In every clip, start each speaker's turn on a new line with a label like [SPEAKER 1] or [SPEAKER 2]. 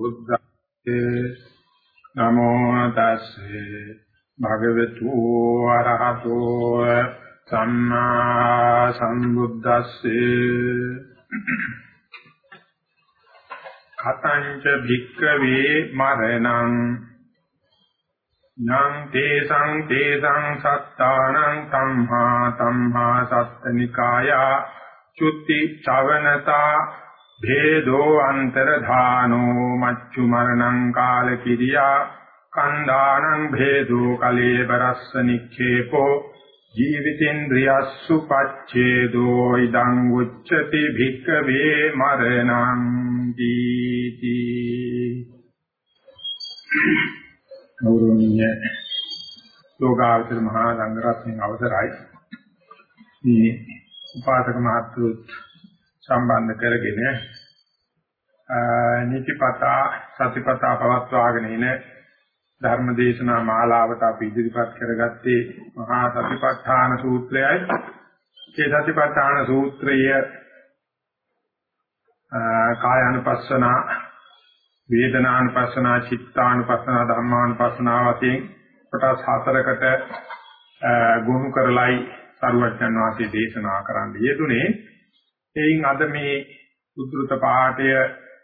[SPEAKER 1] බුද්ධේ නමෝ තස්සේ භගවතු ආරහතෝ සම්මා සම්බුද්දස්සේ කතංච භික්ඛවේ මරණං යං තේසං තේසං සත්තානං සම්හා සම්හා සත්තනිකායා චුත්ති චවනතා භේදෝ අන්තරධානෝ මච්චු මරණං කාල කිරියා කන්දානං භේදෝ කලේබරස්ස නික්ඛේපෝ ජීවිතේන්ද්‍රියස්සු පච්ඡේදෝ ඉදං උච්චති භික්ඛවේ මරණං දීති ගෞරවනීය ලෝකාවතර මහා සංඝරත්නයන් අවසරයි මේ උපාසක මහත්තුත් සම්බන්ධ කරගෙන නිතිපතා සතිපතා පවත්වාගෙන ඉන ධර්මදේශනා මාලාවට අපි ඉදිරිපත් කරගත්තේ මහා සතිපට්ඨාන සූත්‍රයයි. ඒ සතිපට්ඨාන සූත්‍රය කායानुපස්සන, වේදනානුපස්සන, චිත්තානුපස්සන, ධම්මානුපස්සන වශයෙන් කොටස් හතරකට ගොනු කරලයි සරුවච්චන් වාසේ දේශනා කරන්න යෙදුනේ. එයින් අද මේ උද්දෘත පාඨය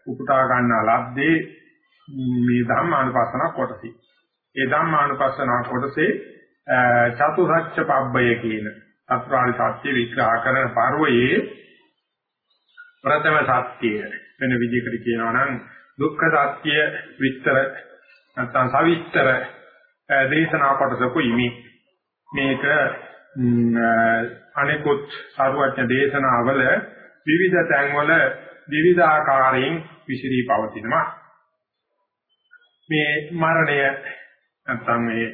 [SPEAKER 1] උපුටා ගන්නා ලද්දේ මේ ධම්මානුපස්සන කොටසයි. ඒ ධම්මානුපස්සන කොටසේ චතුරාර්ය පබ්බය කියන අත්‍රාරි සත්‍ය විග්‍රහ කරන පර්වයේ ප්‍රථම සත්‍යය වෙන විදිහකට කියනවා නම් දුක්ඛ සත්‍ය විස්තර නැත්නම් සවිස්තර දේශනා කොටසකුයි මේ මේක අනෙකුත් සාරවත්න දේශනාවල විවිධ තැන්වල විවිධාකාරයෙන් විසිරී පවතිනවා. මේ මරණය නැත්නම් මේ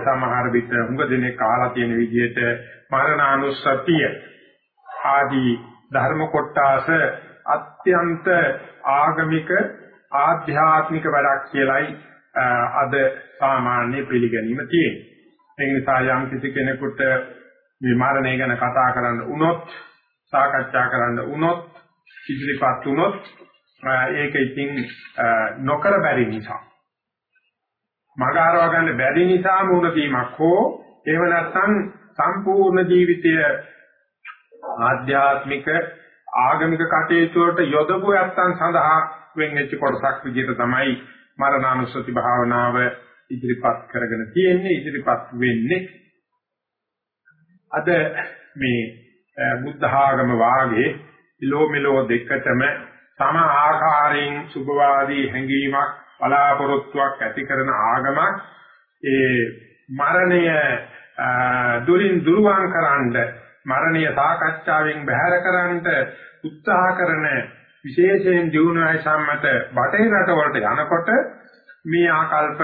[SPEAKER 1] සමහර විට හුඟ දෙනේ කාලා තියෙන විදිහට මරණානුස්සතිය ආදී ධර්ම කොටාස අත්‍යන්ත ආගමික ආධ්‍යාත්මික වැඩක් කියලයි අද සාමාන්‍ය පිළිගැනීම තියෙන්නේ. ඒ නිසා යම් කිසි කෙනෙකුට මේ මරණය ගැන කතා කරන්න වුණොත් සාකච්ඡා කරන්න වුණොත් ඉදිරිපත් වුණොත් ඒක ඉතින් නොකර බැරි නිසා. මග ආරව ගන්න බැරි නිසා මුණ දීමක් හෝ එහෙම නැත්නම් සම්පූර්ණ ජීවිතය ආධ්‍යාත්මික ආගමික කටයුතු වලට යොදපු යත්තන් සඳහා වෙන්වෙච්ච කොටසක් විදිහට තමයි මරණානුස්සති භාවනාව ඉදිරිපත් කරගෙන තියෙන්නේ ඉදිරිපත් වෙන්නේ. අද මේ බුද්ධ ආගම වාගේ ඉලෝ මෙලෝ දෙකටම සම ආකාරයෙන් සුභවාදී හැඟීමක් බලාපොරොත්තුවක් ඇති කරන ආගමක් ඒ මරණය දුරින් දුරවන් කරන්න මරණය සාකච්ඡාවෙන් බැහැර කරන්න උත්සාහ කරන විශේෂයෙන් ජීවනය සම්මත බටහිර රටවලට යනකොට මේ ආකල්ප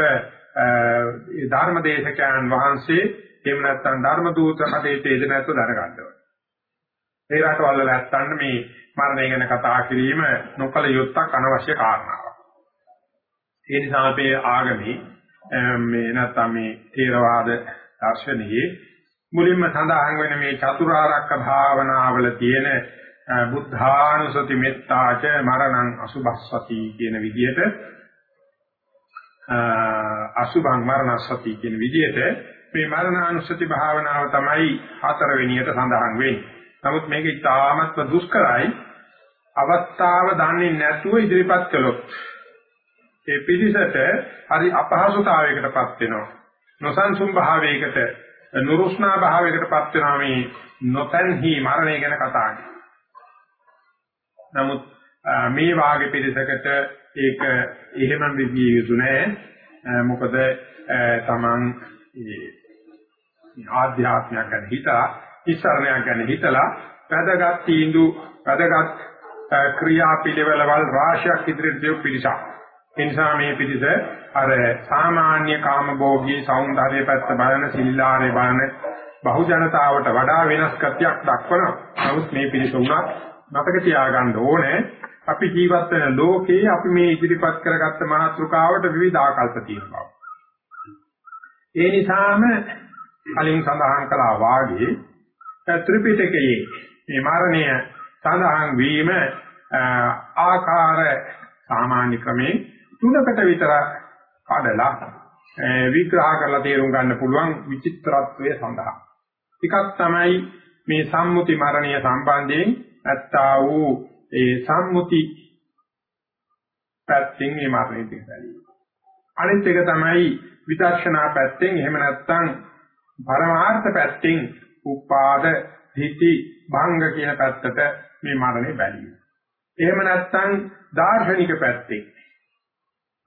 [SPEAKER 1] ධර්මදේශකයන් වහන්සේ එහෙම නැත්නම් ධර්ම දූත කටේට එද නැත්නම් දැනගන්නවා. ඒ රටවල නැත්තන් මේ මරණය ගැන කතා කිරීම නොකල යුත්තක් අනවශ්‍ය කාරණාවක්. ඒ නිසා අපේ ආගමේ මේ නැත්තම් මේ ථේරවාද දර්ශනයේ මුලින්ම සඳහන් වෙන මේ චතුරාර්යක භාවනාවල තියෙන බුද්ධානුසති මෙත්තාච මරණං අසුභස්සති කියන විදිහට අසුභං මරණස්සති කියන විදිහට මේ මරණානුස්සති භාවනාව තමයි හතරවෙනියට සඳහන් වෙන්නේ. නමුත් මේක ඉතාමත්ම දුෂ්කරයි. අවස්ථාව දන්නේ නැතුව ඉදිරිපත් කළොත් ඒ පිළිසෙට හරි අපහසුතාවයකටපත් වෙනවා. නොසන්සුන් භාවයකට නුරුස්නා භාවයකටපත් වෙනවා මේ නොතන්හි මරණය ගැන කතා නමුත් මේ වාගේ පිළිසකට ඒක එහෙම විදිය යුතු නෑ. මොකද තමන් ආධ්‍යාත්මයක් ගැන හිතා ඉස්සරණයක් ගැන හිතලා වැදගත් තීන්දුව වැදගත් ක්‍රියාපිළිවෙළවල් රාශියක් ඉදිරියට දෙව පිළිසක්. ඒ නිසා මේ පිළිස අර සාමාන්‍ය කාමභෝගී సౌందර්ය පැත්ත බලන සිල්ලාරේ බලන බහු ජනතාවට වඩා වෙනස් ගතියක් දක්වනවා. නමුත් මේ පිළිස උනත් මතක තියාගන්න ඕනේ අපි ජීවත් වෙන ලෝකේ අපි මේ ඉදිරිපත් කරගත්ත මාතෘකාවට විවිධ ආකල්ප තියෙනවා. ඒ නිසාම කලින් සඳහන් කළා වාගේ ත්‍රිපිටකයේ මේ මරණය සඳහන් වීම ආකාර සාමාන්‍ය ක්‍රමේ තුනකට විතර කඩලා විග්‍රහ කරලා තේරුම් ගන්න පුළුවන් විචිත්‍රත්වය සඳහා. එකක් තමයි මේ සම්මුති මරණය සම්බන්ධයෙන් ඇත්තා වූ ඒ සම්මුති පැත්තෙන් මේ මරණය දිහා අනිත් එක තමයි විදර්ශනා පැත්තෙන් එහෙම නැත්නම් පරමාර්ථ පැත්තෙන් උපාද හිති භංග කියන පැත්තට මේ මරණය බැලීම. එහෙම නැත්නම් දාර්ශනික පැත්තෙන්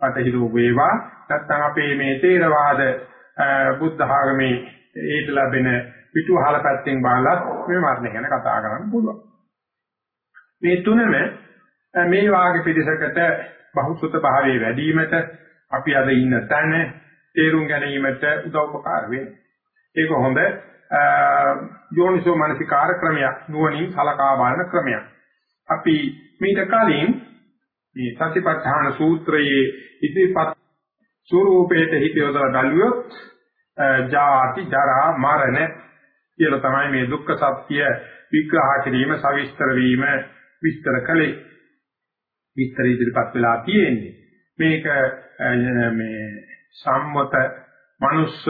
[SPEAKER 1] පටහිරු වේවා නැත්නම් අපේ මේ තේරවාද බුද්ධ ආගමේ ඒට ලැබෙන පිටුවහල පැත්තෙන් බලලා මේ මරණය ගැන කතා කරන්න පුළුවන්. මේ තුනම මේ වාගේ පිළිසකට බහුසුත භාවයේ වැඩිවීමට අපි අද ඉන්න තැන තේරුම් ගැනීමට උදව්පකාර වෙනවා. ඒක හොඳ යෝනිසෝ මනසිකාර ක්‍රමයක් නුවණින් සලකා බලන ක්‍රමයක්. අපි මීට කලින් මේ සතිපට්ඨාන සූත්‍රයේ ඉදිරිපත් ස්වરૂපේට හිත යොදලා බැලුවොත් ජාති ජරා මරණ කියලා තමයි මේ දුක්ඛ සත්‍ය විග්‍රහ කිරීම සවිස්තර වීම විස්තර කළේ විස්තර ඉදිරිපත් වෙලා තියෙන්නේ මේක මේ සම්මත මනුස්ස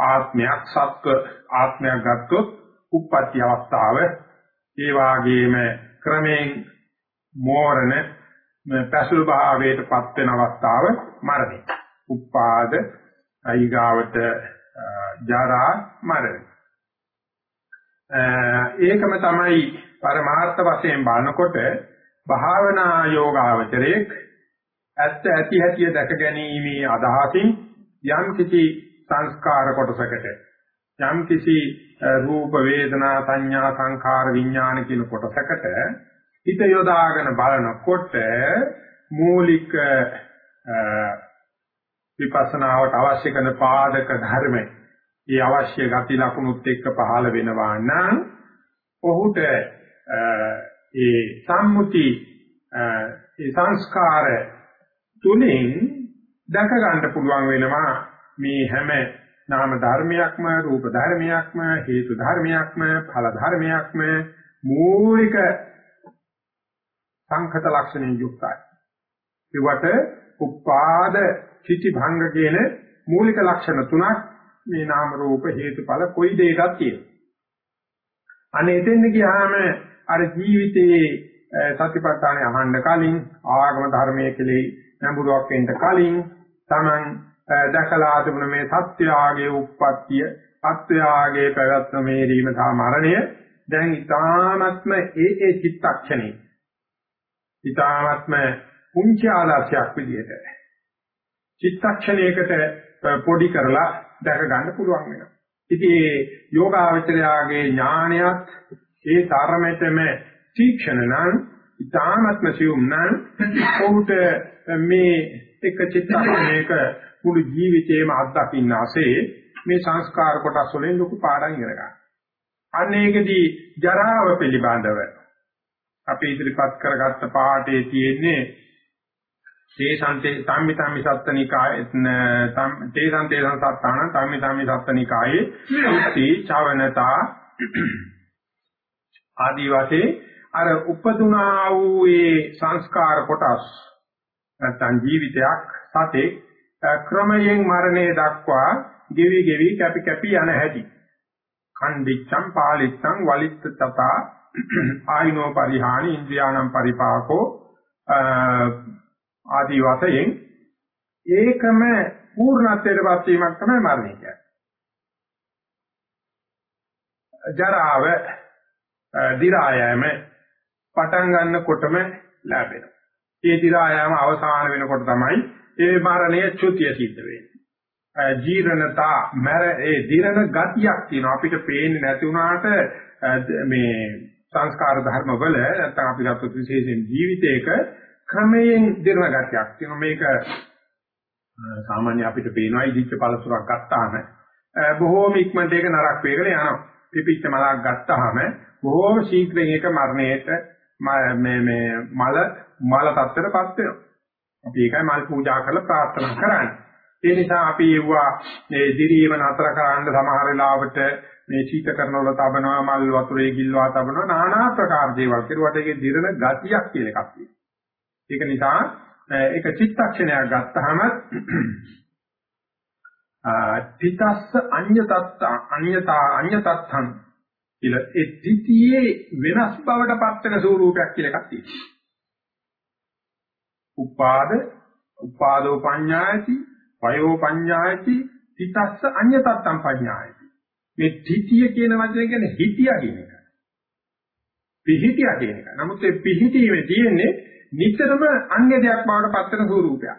[SPEAKER 1] ආත්මයක් සත්ව ආත්මයක් ගත්තොත් උප්පත්ති අවස්ථාව ඒ වාගේම ක්‍රමයෙන් මෝරණ පැසළු භාවයටපත් වෙන අවස්ථාව මරණය. උපාද අයිගාවට ජරා මරණ. ඒකම තමයි පරමාර්ථ වශයෙන් බලනකොට භාවනා යෝගාවචරයේ ඇත්ත ඇති හැටි දැක ගැනීමේ අදහසින් යම් කිසි සංස්කාර කොටසකට. යම් කිසි රූප වේදනා සංඥා සංඛාර විඥාන කියන කොටසකට හිත යොදාගෙන බලනකොට මූලික විපස්සනාවට අවශ්‍ය කරන පාදක ධර්ම ඒ අවශ්‍ය ගති ලක්ෂණුත් එක්ක පහළ වෙනවා නම් ඔහුට ඒ සම්මුති ඒ සංස්කාර තුලින් දැක ගන්න පුළුවන් වෙනවා මේ හැම නාම ධර්මයක්ම රූප ධර්මයක්ම හේතු ධර්මයක්ම ඵල ධර්මයක්ම මූලික සංඛත ලක්ෂණයෙන් යුක්තයි. ඒවට උපාද චිති භංග කියන මූලික ලක්ෂණ තුනක් මේ නාම රූප හේතුඵල කොයි දෙයකක් තියෙනවා. අනේ එතෙන් ගියාම අර ජීවිතයේ සතිපට්ඨානය අහන්න කලින් ආගම ධර්මයේ කෙලෙයි නැඹුරුවක් වෙන්න කලින් Taman දැකලා ආදුණ මේ සත්‍යාගයේ උප්පත්තිය, සත්‍යාගයේ පැවැත්ම මේ රීම සහ මරණය දැන් ඊ타ත්ම ඒ ඒ චිත්තක්ෂණේ ඊ타ත්ම කුංච ආදර්ශයක් විදිහට චිත්තක්ෂණයකට පොඩි කරලා දැක ගන්න පුළුවන් වෙනවා. ඉතින් යෝගාවචරයාගේ ඥානයත් ඒ තරමටම තීක්ෂණ නම් ඊ타ත්ම සියුම් නම් උට මේ එක චිත්තක්ෂණයක මුළු ජීවිතේම අත්දකින්න ASCII මේ සංස්කාර කොටස් වලින් ලොකු පාඩම් ඉගෙන ගන්න. අන්න ඒකදී ජරාව පිළිබඳව අපි ඉදිරිපත් කරගත්ත පාඩේ තියෙන්නේ තේසන්තේ සම්මිතම්මි සත්තනිකායේ තේසන්තේ සංසත්තාන සම්මිතම්මි සත්තනිකායේ උත්ති චවනතා ආදි වශයෙන් අර උපදුනා වූ ඒ සංස්කාර කොටස් නැත්නම් ජීවිතයක් සතේ ක්‍රමයෙන් මරණය දක්වා ගෙවි ගෙවි කැපි කැපි යන හැටි කණ්ඩිච්ඡම් පාලිච්ඡම් වලිත්ත තථා ආයිනෝ පරිහානි ඉන්ද්‍රියානම් පරිපාකෝ ආදී වශයෙන් ඒකම පූර්ණත්වයටපත් වීමක් තමයි මරණය කියන්නේ. ජරාව දි รา යෑම පටන් ගන්නකොටම ලැබෙනවා. ඒ දි รา යෑම අවසාන වෙනකොට තමයි ඒ මරණය චුතිය සිද්ධ වෙන්නේ. ජීර්ණතා මර ඒ දිරණ ගතියක් තියෙනවා. අපිට පේන්නේ නැති වුණාට මේ සංස්කාර ධර්ම වල නැත්නම් අපි ගත්තොත් විශේෂයෙන් ජීවිතයක ක්‍රමයෙන් දිරණ ගතියක් තියෙනවා. මේක සාමාන්‍ය අපිට පේනවා ඉදිච්ච පළතුරක් ගත්තාම. බොහෝම ඉක්මනට ඒක නරක වේගල යනවා. පිපිච්ච මලක් ගත්තාම බොහෝම ශීඝ්‍රයෙන් ඒක මරණයට මේ මේ මල මල තත්ත්වයටපත් වෙනවා. අපි ඒකයි මල් පූජා කරලා ප්‍රාර්ථනා කරන්නේ ඒ නිසා අපි යුවා මේ දිරීම නතර කරන්න සමහර වෙලාවට මේ සීතකරන වල තබනවා මල් වතුරේ ගිල්වා තබනවා নানা ආකාර දේවල් කෙරුවට ඒකේ දිරණ ගතියක් කියලා එකක් තියෙනවා ඒක නිසා ඒක චිත්තක්ෂණයක් ගත්තාම තිතස්ස අඤ්‍යතත්ත අඤ්‍යතා අඤ්‍යතත්තං කියලා ඒ තිතියේ වෙනස් බවට පත් වෙන ස්වරූපයක් කියලා එකක් තියෙනවා. උපාද උපාදෝ පඤ්ඤායති වයෝ පඤ්ඤායති තිතස්ස අඤ්‍යතත්තං පඤ්ඤායති. මේ තිතිය කියන වචනේ කියන්නේ හිතිය කියන එක. පිහිටිය කියන එක. නමුත් ඒ පිහිටීමේ තියෙන්නේ නිතරම අන්‍ය දෙයක් බවට පත් වෙන ස්වරූපයක්.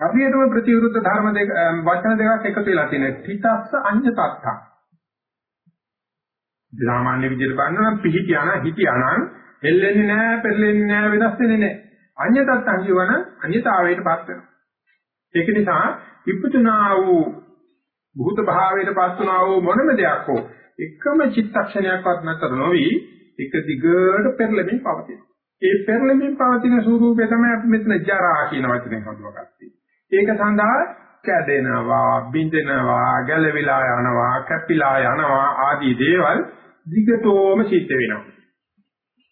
[SPEAKER 1] හරියටම ප්‍රතිවිරුද්ධ ධර්ම දෙක වචන දෙකක් එකතු වෙලා තියෙනවා. තිතස්ස අඤ්‍ය තත්තා. සාමාන්‍ය විදිහට බලනවා නම් පිහිටියාන හිටියානම් එල්ලෙන්නේ නැහැ, පෙරලෙන්නේ නැහැ, වෙනස් වෙන්නේ නැහැ. අඤ්‍ය තත්තන් කියවන අඤ්‍යතාවයට පත් වෙනවා. ඒක නිසා ඉපතුනා වූ භූත භාවයට පත් වුණා වූ මොනම දෙයක් හෝ එකම චිත්තක්ෂණයක්වත් නැතර නොවි එක දිගට පෙරලෙමින් පවතිනවා. ඒ පෙරලෙමින් පවතින ස්වરૂපය තමයි අපි මෙතන ජරා කියන වචනේ හඳුනාගත්තේ. ඒක සඳහා කැඩෙනවා, බිඳෙනවා, ගැලවිලා යනවා, කැපිලා යනවා ආදී දේවල් දිගටම සිද්ධ වෙනවා.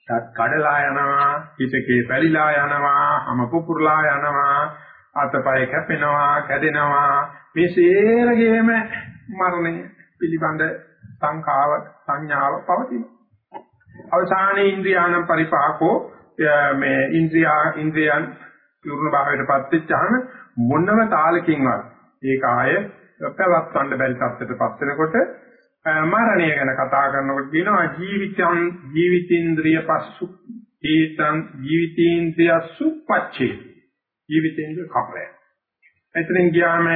[SPEAKER 1] සත් කඩලා යනවා, හිතකේ පැලිලා යනවා, හම පුපුරලා යනවා, අතපය කැපෙනවා, කැඩෙනවා. මේ සේරගේම මරණය පිළිබඳ සංඛාව සංඥාව පවතිනවා. අවසානයේ ඉන්ද්‍රියානම් පරිපාකෝ මේ ඉන්ද්‍රියා ඉන්ද්‍රියන් පූර්ණ භාවයටපත් වෙච්චාම මොනම තාලකින්වත් ඒක ආය පැවැත්වන්න බැරි තත්ත්වයටපත් වෙනකොට මරණය ගැන කතා කරනකොට කියනවා ජීවිතං ජීවිතේන්ද්‍රිය පස්සු ඒතං ජීවිතේන්ද්‍රිය සුපච්චේ ජීවිතේන්ද්‍රිය කපලය. එතනින් ගියාම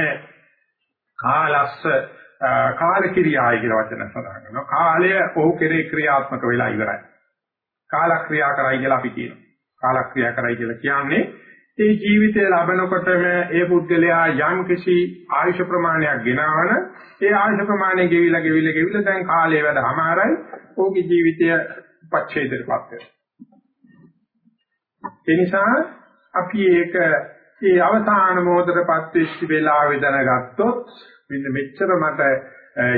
[SPEAKER 1] කාලස්ස කාල ක්‍රියායි කියලා වචන සඳහන් කරනවා. කාලය ඔහු කෙරේ ක්‍රියාත්මක වෙලා ඉවරයි. කාල ක්‍රියා කරයි කියලා අපි කියනවා. කාල ක්‍රියා කරයි කියලා කියන්නේ ඒ ජීවිතය ලබනකොටම ඒ පුද්ගලයා යම් කිසි ආයුෂ ප්‍රමාණයක් ගෙනවන ඒ ආයුෂ ප්‍රමාණය ගෙවිලා ගෙවිලා ගෙවිලා දැන් කාලය වැඩ අමාරයි. ඔහුගේ ජීවිතය පච්චේදයටපත් වෙනවා. ඒ නිසා අපි ඒක ඒ අවසාන මොහොතටපත් වෙච්ච වෙලාවේ දැනගත්තොත් මෙන්න මෙච්චර මට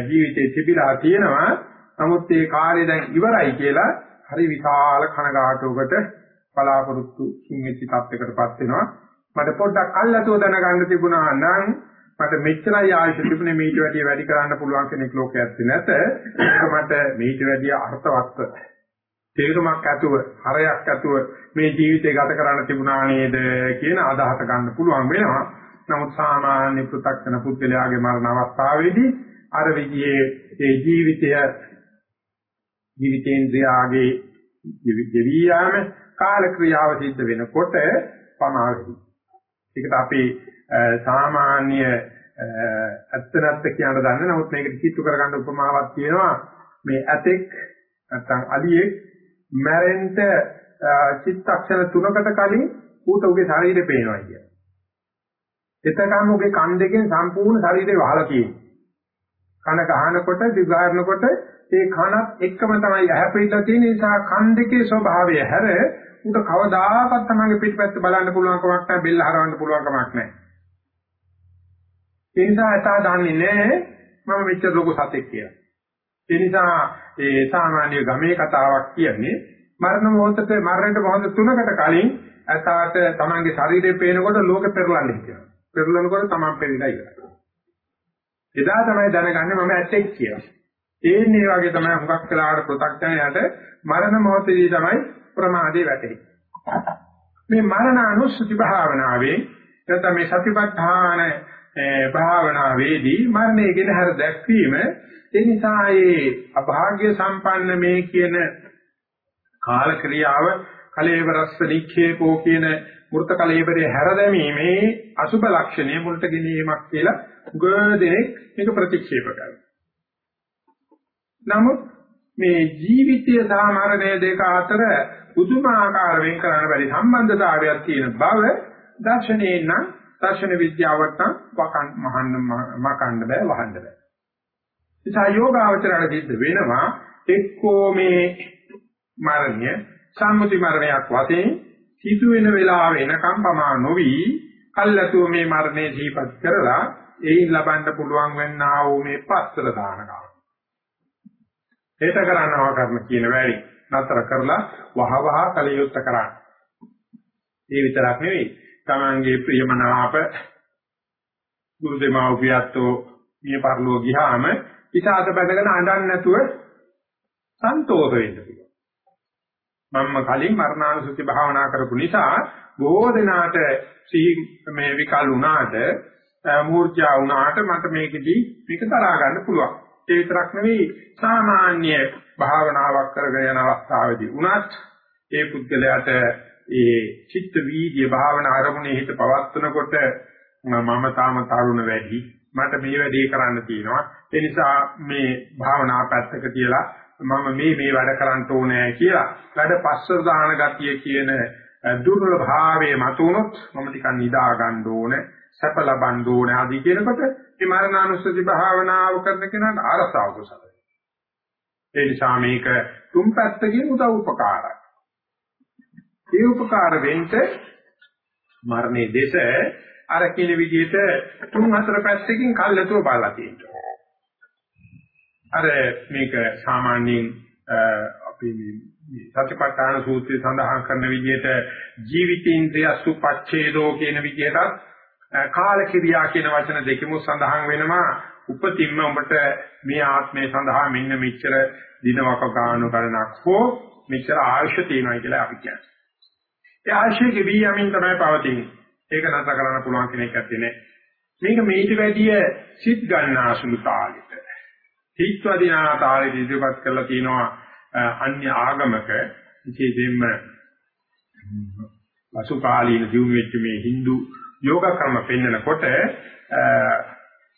[SPEAKER 1] ජීවිතේ තිබිලා තියෙනවා නමුත් ඒ කාර්ය දැන් ඉවරයි කියලා හරි විශාල කනගාටුවකට බලාපොරොත්තු කිංගෙච්ච තත්යකටපත් වෙනවා. මට පොඩ්ඩක් අල්ලතුව දැනගන්න තිබුණා නම් මට මෙච්චරයි ආයුෂ තිබුණේ මීට වැඩිය වැඩි කරන්න පුළුවන් කෙනෙක් ලෝකයක් නැත. ඒක මට මීට වැඩිය අර්ථවත් තේරුමක් ඇතුව හරයක් ඇතුව මේ ජීවිතය ගත කරන්න තිබුණා නේද කියන අදහස ගන්න පුළුවන් වෙනවා. නමුත් සාමාන්‍ය පෘථග්ජන පුද්ගලයාගේ මරණ අවස්ථාවේදී අර විදිහේ ඒ ජීවිතය ජීවිතේන්ද්‍රයාගේ ජීවි යාම කාල ක්‍රියාව සිද්ධ වෙනකොට පමාවෙයි. ඒකට අපි සාමාන්‍ය ඇත්ත නැත්ත කියන දන්නේ නමුත් මේකට කිට්ටු කරගන්න උපමාවක් තියෙනවා මේ ඇතෙක් නැත්නම් අලියෙක් මැරෙන්න චිත්තක්ෂණ තුනකට කලින් ඌට උගේ ශරීරය පේනවා කියන්නේ. එතකම ඔගේ කන් දෙකෙන් සම්පූර්ණ ශරීරය වහලා තියෙනවා. කන ගහනකොට දිගාරනකොට ඒ කනත් එක්කම තමයි ඇහැපිටලා තියෙන නිසා කන් දෙකේ ස්වභාවය හැර උට කවදාකවත් තමයිගේ පිටපැත්ත බලන්න පුළුවන් කමක් නැහැ බෙල්ල හරවන්න පුළුවන් කමක් නැහැ. ඒ නිසා එතා දන්නේ නැහැ මම මෙච්චර ලොකු සතෙක් කියලා. ඒ නිසා ඒ සාමාන්‍ය ගමේ කතාවක් කියන්නේ මරණ මොහොතේ මරණයට මොහොත තුනකට කලින් ඇතාට තමන්ගේ ශරීරය පේනකොට ලෝකෙ පෙරලන්නේ කියලා. පෙරලනකොට තමන් පෙරිලා ඉවරයි. එදා තමයි දැනගන්නේ මම ඇත්තෙක් කියලා. ඒන්නේ වගේ තමයි හුඟක් වෙලාවට පෘථග්ජනයට මරණ මොහොතේදී තමයි ප්‍රමාදේ වැටෙන්නේ. මේ මරණ අනුස්සති භාවනාවේ නැත්නම් මේ සතිපට්ඨාන භාවනාවේදී මරණය ගැන හර දැක්වීම ඒ නිසා ඒ අභාග්‍ය සම්පන්න මේ කියන කාල ක්‍රියාව කලේවරස්ස නික්ෂේපෝ කියන මෘත කලේබරේ හැර දැමීමේ අසුබ ලක්ෂණය මුලට ගැනීමක් කියලා ගොඩනෙක් මේක ප්‍රතික්ෂේප කරනවා. නමුත් මේ ජීවිතය සහ මරණය දෙක අතර පුදුමාකාර වෙන් කරන්න බැරි සම්බන්ධතාවයක් තියෙන බව දර්ශනයේ නම් දර්ශන විද්‍යාවට නම් වකන් මහන්න මකන්න බෑ වහන්න බෑ. ඉතින් යෝගාවචරණ සිද්ධ වෙනවා එක්කෝ මේ මරණය සම්මුති මරණයක් වශයෙන් සිදු වෙන වෙලාව එනකම් පමා නොවි කල්ැතුව මේ මරණය දීපත් කරලා එයින් ලබන්න පුළුවන් වෙන්නා වූ මේ පස්තර දානකම. හේත කරනවා කරන කියන වැඩි නතර කරලා වහ වහ කලියුත් කරන්න. ඒ විතරක් නෙවෙයි. Tamange ප්‍රියමනාප ගුරු දෙමව්පියත්ෝ මිය පරලෝ ගියාම ඉතාලට බැඳගෙන අඬන්නේ නැතුව සන්තෝෂ වෙන්න පුළුවන්. මම කලින් මරණානුසුති භාවනා කරපු නිසා බොහෝ දෙනාට සිහි මේ විකල් වුණාට මූර්ජා වුණාට මට මේකෙදි මේක තරහා ගන්න පුළුවන්. ඒ විතරක් නෙවෙයි සාමාන්‍ය භාවනාවක් කරගෙන යන අවස්ථාවේදී උනත් ඒ පුද්ගලයාට ඒ චිත්ත වීර්ය භාවනා අරමුණේ හිත පවත්වනකොට මම තාම තරුණ වැඩි මට මේ වැඩේ කරන්න තියෙනවා. ඒ නිසා මේ භාවනා පැත්තක තියලා මම මේ මේ වැඩ කරන්න ඕනේ කියලා වැඩ පස්සට දාන ගතිය කියන දුර්වල භාවයේ මතුනොත් මම ටිකක් නිදා ගන්න ඕනේ. සැප ලබන්න ඕනේ ආදී කියනකොට මේ මරණානුස්සති භාවනාව කරන කෙනාට අරසාව කුසල ඒ නිසා මේක තුන් පැත්තකින් උදව් උපකාරයි ඒ උපකාර වෙන්න මරණයේ දේශ අර කියන විදිහට තුන් හතර පැත්තකින් කල්ැතුව බලලා තියෙනවා. අර මේක සාමාන්‍යයෙන් අපි මේ සත්‍යපට්ඨාන සූත්‍රයේ සඳහන් කරන විදිහට ජීවිතේන්ද්‍රය සුපච්ඡේදෝ කියන විදිහට කාල ක්‍රියා කියන වචන දෙකම සඳහන් වෙනවා උපතින්ම උඹට මේ ආත්මය සඳහා මෙන්න මෙච්චර දිනවක ගානු ගණනක් හෝ මෙච්චර ආයුෂ තියෙනවා කියලා අපි කියන්නේ. ඒ ආශය ගෙවි යමින් තමයි පවතින්නේ. ඒක නැස කරන්න පුළුවන් කෙනෙක් ඇත්තේ නැහැ. මේක මේට වැඩිය සිත් ගන්නාසුළු තාලෙට. හිත් වදිනා තාලෙට ඉදිරිපත් කරලා තිනවා අන්‍ය ආගමක විශේෂයෙන්ම වසුකාලීන ජීවු වෙච්ච මේ Hindu යෝග ක්‍රම පෙන්නකොට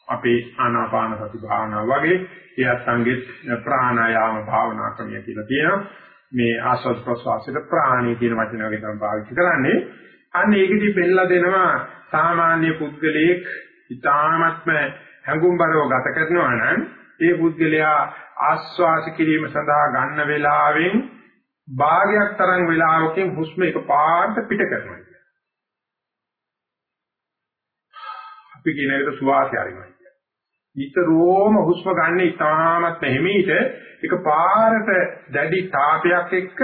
[SPEAKER 1] අපේ ආනාපාන සති භාවනාව වගේ ඒ අත්ංගෙත් ප්‍රාණායාම භාවනා ක්‍රමය කියලා තියෙනවා. මේ ආස්වාද ප්‍රසවාසයට ප්‍රාණී කියන වචන වගේ තමයි පාවිච්චි කරන්නේ. අන්න ඒකෙදි පෙන්නලා දෙනවා සාමාන්‍ය පුද්ගලයෙක් ඊටාත්ම හැඟුම්බරව ගත කරනවා නම් ඒ පුද්ගලයා ආස්වාස කිරීම සඳහා ගන්න වේලාවෙන් භාගයක් තරම් වේලාවකින් හුස්ම එකපාරට පිට කරනවා. අපි කියන විදිහට සුවාසය අරිනවා කියන්නේ. නිතරම හුස්ම ගන්න ඉතාමත් මෙහෙමීට ඒක පාරට දැඩි තාපයක් එක්ක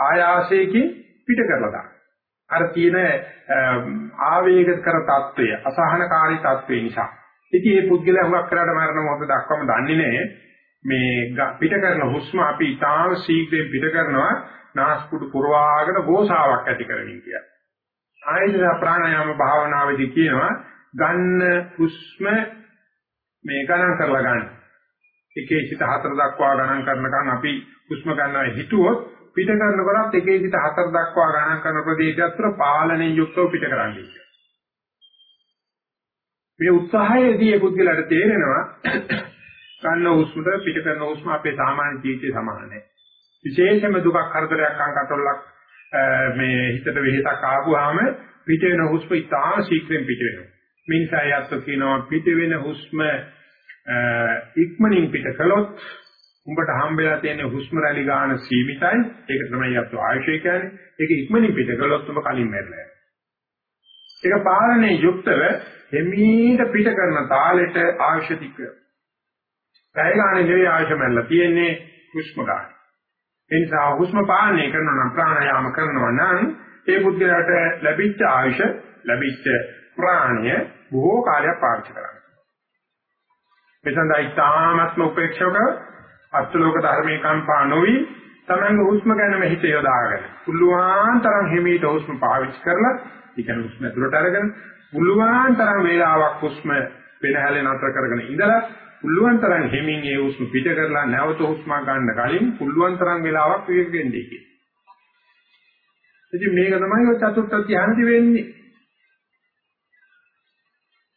[SPEAKER 1] ආයාසයකින් පිට කරලා දානවා. අර තියෙන ආවේග කර తত্ত্বය අසහනකාරී తত্ত্বය නිසා. ඉතින් මේ පුද්ගලයා හුඟක් කරාට මරණ මොහොත දක්වාම දන්නේ නැහැ. මේ පිට කරන හුස්ම අපි ඉතාම ශීඝ්‍රයෙන් පිට කරනවා නාස්පුඩු පුරවාගෙන ගෝසාවක් ඇති කරමින් කියන්නේ. ආයතන ප්‍රාණයාම භාවනාවේදී කියනවා ගන්න හුස්ම මේ ගණන් කරලා ගන්න. එකේ සිට හතර දක්වා ගණන් කරනකන් අපි හුස්ම ගන්නවා හිතුවොත් පිට කරනකොටත් එකේ සිට හතර දක්වා ගණන් කරන ප්‍රදේශය අතර පාලනයෙන් යුක්තව පිට කරන්නේ. මේ උත්සාහයේදී මේ පුද්ගලයාට තේරෙනවා ගන්න හුස්මට පිට කරන හුස්ම අපේ සාමාන්‍ය ජීවිතේ සමාන නැහැ. විශේෂම දුකක් කරදරයක් අංකටොල්ලක් මේ හිතට වෙහෙසක් ආවම පිට වෙන හුස්ම ඉතාම ශීක්‍රයෙන් පිට වෙනවා. මේ නිසා යත් කියනවා පිට වෙන හුස්ම ඉක්මනින් පිට කළොත් උඹට හම්බෙලා තියෙන හුස්ම රැලි ගන්න සීමිතයි. ඒක තමයි යත් ආයශය කියන්නේ. ඒක ඉක්මනින් පිට කළොත් උඹ කලින් මැරෙලා ඒක පාලනයේ යුක්තව එමීට පිට කරන තාලෙට ආයශ තික. පැය ගන්න නෙවෙයි ආයශ මැරලා තියෙන්නේ හුස්ම ගන්න. ඒ නිසා හුස්ම පාලනය කරනවා නම් ප්‍රාණයාම කරනවා නම් ඒ බුද්ධයාට ලැබිච්ච ආයශ ලැබිච්ච ප්‍රාණය බොහෝ කාලයක් පාවිච්චි කරන්නේ. මෙතනයි තාමත්ම උපේක්ෂක අත්ලෝක ධර්මයේ කම්පා නොවි තමංග හුස්ම ගැනම හිත යොදාගෙන පුළුවන් තරම් හිමීට හුස්ම පාවිච්චි කරලා ඒ කියන්නේ හුස්ම ඇතුළට අරගෙන පුළුවන් තරම් වේලාවක් හුස්ම පෙරහැලේ නතර කරගෙන ඉඳලා පුළුවන් තරම් හිමින් ඒ හුස්ම පිට කරලා නැවත හුස්ම ගන්න කලින් පුළුවන් තරම් වේලාවක් විවේක වෙන්නේ කියලා. ඉතින් මේක තමයි ඔය චතුර්ථ ධ්‍යානදි වෙන්නේ.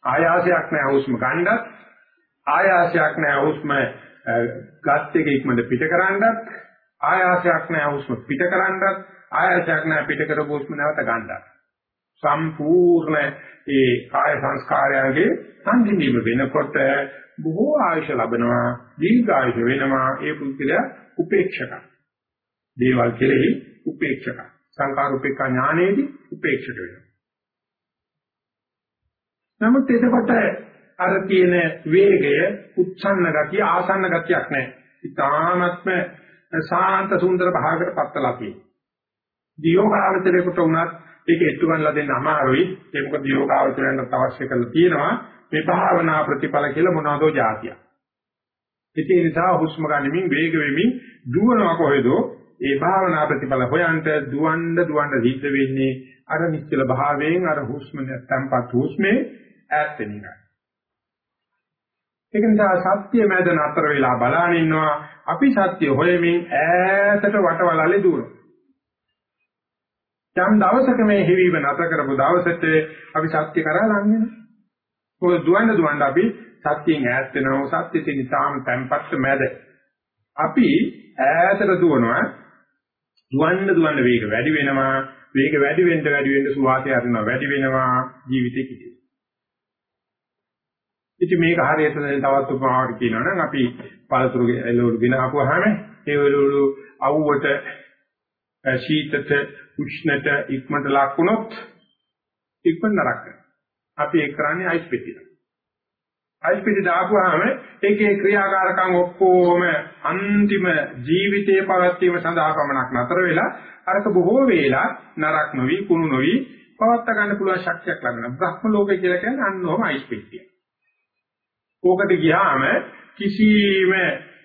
[SPEAKER 1] ආයාසයක් නැහැ හුස්ම ගන්නත් ආයාසයක් නැහැ හුස්ම ගත් එක ඉක්මනට පිට කරන්නත් ආයාසයක් නැහැ හුස්ම පිට කරන්නත් ආයාසයක් නැහැ පිට කරපු හුස්ම නැවත ගන්නත්. සම්පූර්ණ ඒ කාය සංස්කාරයන්ගේ සංසිඳීම වෙනකොට බොහෝ ආයුෂ ලැබෙනවා දීර්ඝායුෂ වෙනවා ඒ පුද්ගලයා උපේක්ෂක. දේවල් කෙරෙහි උපේක්ෂක. සංකාර උපේක්ෂා ඥානයේදී උපේක්ෂක වෙනවා. නමුත් එතකොට අර තියෙන වේගය උත්සන්න ගතිය ආසන්න ගතියක් නැහැ. ඊටාත්ම සාන්ත සුන්දර භාගකට පත්තලා තියෙනවා. දියෝගාවචරයකට උනත් ඒක එත්තු ගන්නලා දෙන්න අමාරුයි. ඒ මොකද යෝගාවචරයන්ට අවශ්‍ය කරලා තියෙනවා මේ භාවනා ප්‍රතිඵල කියලා මොනවදෝ જાතියක්. ඒ නිසා හුස්ම ගනිමින් වේග වෙමින් දුවනවා කොහෙදෝ ඒ භාවනා ප්‍රතිඵල හොයන්ට දුවන්න දුවන්න සිද්ධ වෙන්නේ අර නිශ්චල භාවයෙන් අර හුස්ම නැත්නම්පත් හුස්මේ ඈත් වෙන එක. ඒක නිසා සත්‍ය මැද නතර වෙලා බලන ඉන්නවා අපි සත්‍ය හොයමින් ඈතට වටවලල්ලේ දුවනවා. යම් දවසක මේ හිවීම නැතර කරපු දවසට අපි සත්‍ය කරා ලං වෙනවා. ඔය දුවන්න දුවන්න අපි සත්‍යයෙන් ඈත් වෙනවා සත්‍ය තියෙන තාම තැම්පත් මැද. අපි ඈතට දුවනවා දුවන්න දුවන්න වේග වැඩි වෙනවා වේග වැඩි වෙන්න වැඩි වෙන්න සුවාසය අරිනවා වැඩි වෙනවා ජීවිතේ කිසි. ඉතින් මේක හරියට තවත් උපමාවක් කියනවා නම් අපි පළතුරු එළවලු ගෙන ආපුවාම ඒ එළවලු අවුවට ශීතත උෂ්ණත ඉක්මනට ලක්ුණොත් ඉක්මන නරක. අපි ඒක කරන්නේ අයිස් පෙට්ටියක්. අයිස් පෙට්ටි දාපුවාම ඒකේ ක්‍රියාකාරකම් ඔක්කොම අන්තිම ජීවිතයේ පවත්වීම සඳහා පමණක් නතර වෙලා අරක බොහෝ වේලා නරක නොවි කුණු නොවි පවත්වා ගන්න පුළුවන් ශක්තියක් ලැබෙනවා. බ්‍රහ්ම ලෝකය කියලා කියන්නේ අන්නෝම අයිස් පෙට්ටිය. ඕකට ගියාම කිසිම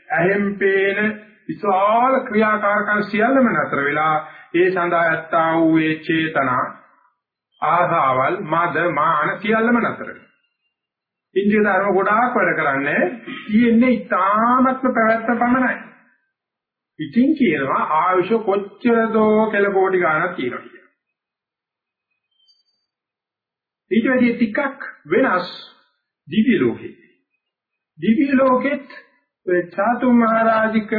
[SPEAKER 1] ඇහෙන් පේන විශාල ක්‍රියාකාරකම් සියල්ලම නතර වෙලා ඒ සඳහා ඇත්තා වූ ඒ චේතනා ආසාවල් මද මාන සියල්ලම නතර වෙනවා. ඉන්ද්‍රිය ධර්ම ගොඩාක් වැඩ කරන්නේ තියෙන්නේ ඊ타මත්ම පැවැත්ම පමණයි. ඉතින් කියනවා ආයුෂ කොච්චරදෝ කෙල කෝටි ගාණක් තියෙනවා කියලා. ඊට වැඩි ටිකක් වෙනස් දිව්‍ය ලෝකේ. දිව්‍ය ලෝකෙත් චාතු මහරජික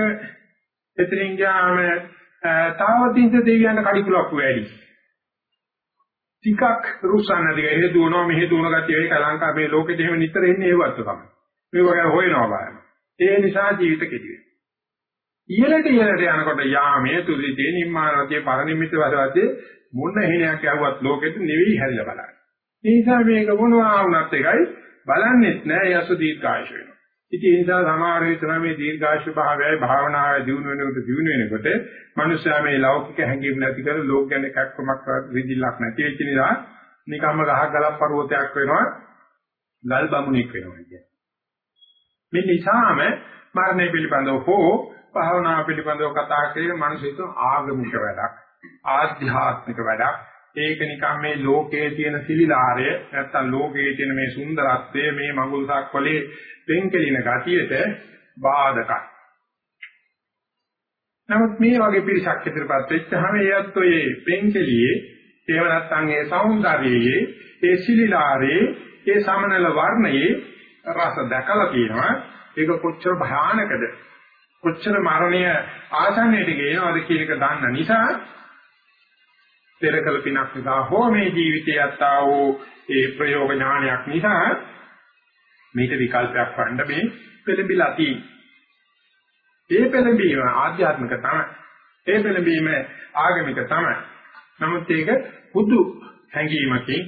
[SPEAKER 1] එතනින් ගියාම තාවතින්ස දෙවියන් කඩිකුලක් වැඩි. ටිකක් රුසන්න දිග එහෙ දුවනවා මෙහෙ දුවන ගතිය ඒක ලංකාවේ මේ ලෝකෙට එහෙම නිතර එන්නේ ඒවත් තමයි. මේ වගේ හොයනවා බලන්න. ඒ නිසා ජීවිත කෙටි වෙනවා. ඉහළට ඉහළට යනකොට යාමේ තුලිතේ නිම්මානතිය පරිනිමිත වශයෙන් මොන හේනයක් යවුවත් ලෝකෙට නෙවෙයි හැරිලා බලන්න. ඒ නිසා මේක මොනවා වුණත් එකයි බලන්නෙත් නෑ යසු දීර්ඝායස වෙනවා. ඉතින් ඒ නිසා සමහර විට මේ දීර්ඝායස භාවයයි භාවනාවයි දිනු වෙනකොට දිනු වෙනකොට මනුස්සයා මේ ලෞකික හැඟීම් නැති කර ලෝක ගැන කක්කමක් විදිලක් නැති වෙච්ච නිසා නිකම්ම ගහක් ගලක් පර්වතයක් වෙනවා ගල් බමුණෙක් වෙනවා කියන්නේ. මේ නිසාම මරණය පිළිබඳව හෝ භාවනාව පිළිබඳව කතා කරේ මිනිස්සුන්ට ආගමික වැඩක් ආධ්‍යාත්මික වැඩක් ඒක නිකම් මේ ලෝකයේ තියෙන සිලිලාරය නැත්තම් ලෝකයේ තියෙන මේ සුන්දරත්වය මේ මඟුල් සක්වලේ පෙන්කෙලින ගතියට බාධකයි. නමුත් මේ වගේ පිරිසක් ඉදිරියපත් වෙච්චාම ඒත් ඔය පෙන්කෙලියේ ඒව නැත්තම් ඒ సౌందර්යයේ ඒ සිලිලාරයේ ඒ සමනල වර්ණයේ රස දැකලා තියෙනවා ඒක කොච්චර භයානකද කොච්චර මරණය ආසන්නයට ගේනවද කියන එක දන්න නිසා පෙරකල පිනක් නිසා හෝ මේ ජීවිතයේ අත්තා වූ ඒ ප්‍රයෝග ඥානයක් නිසා මේක විකල්පයක් වන්න මේ පෙළඹිලා තියෙන්නේ. ඒ පෙළඹීම ආධ්‍යාත්මික තමයි. ඒ පෙළඹීම ආගමික තමයි. නමුත් ඒක හුදු හැඟීමකින්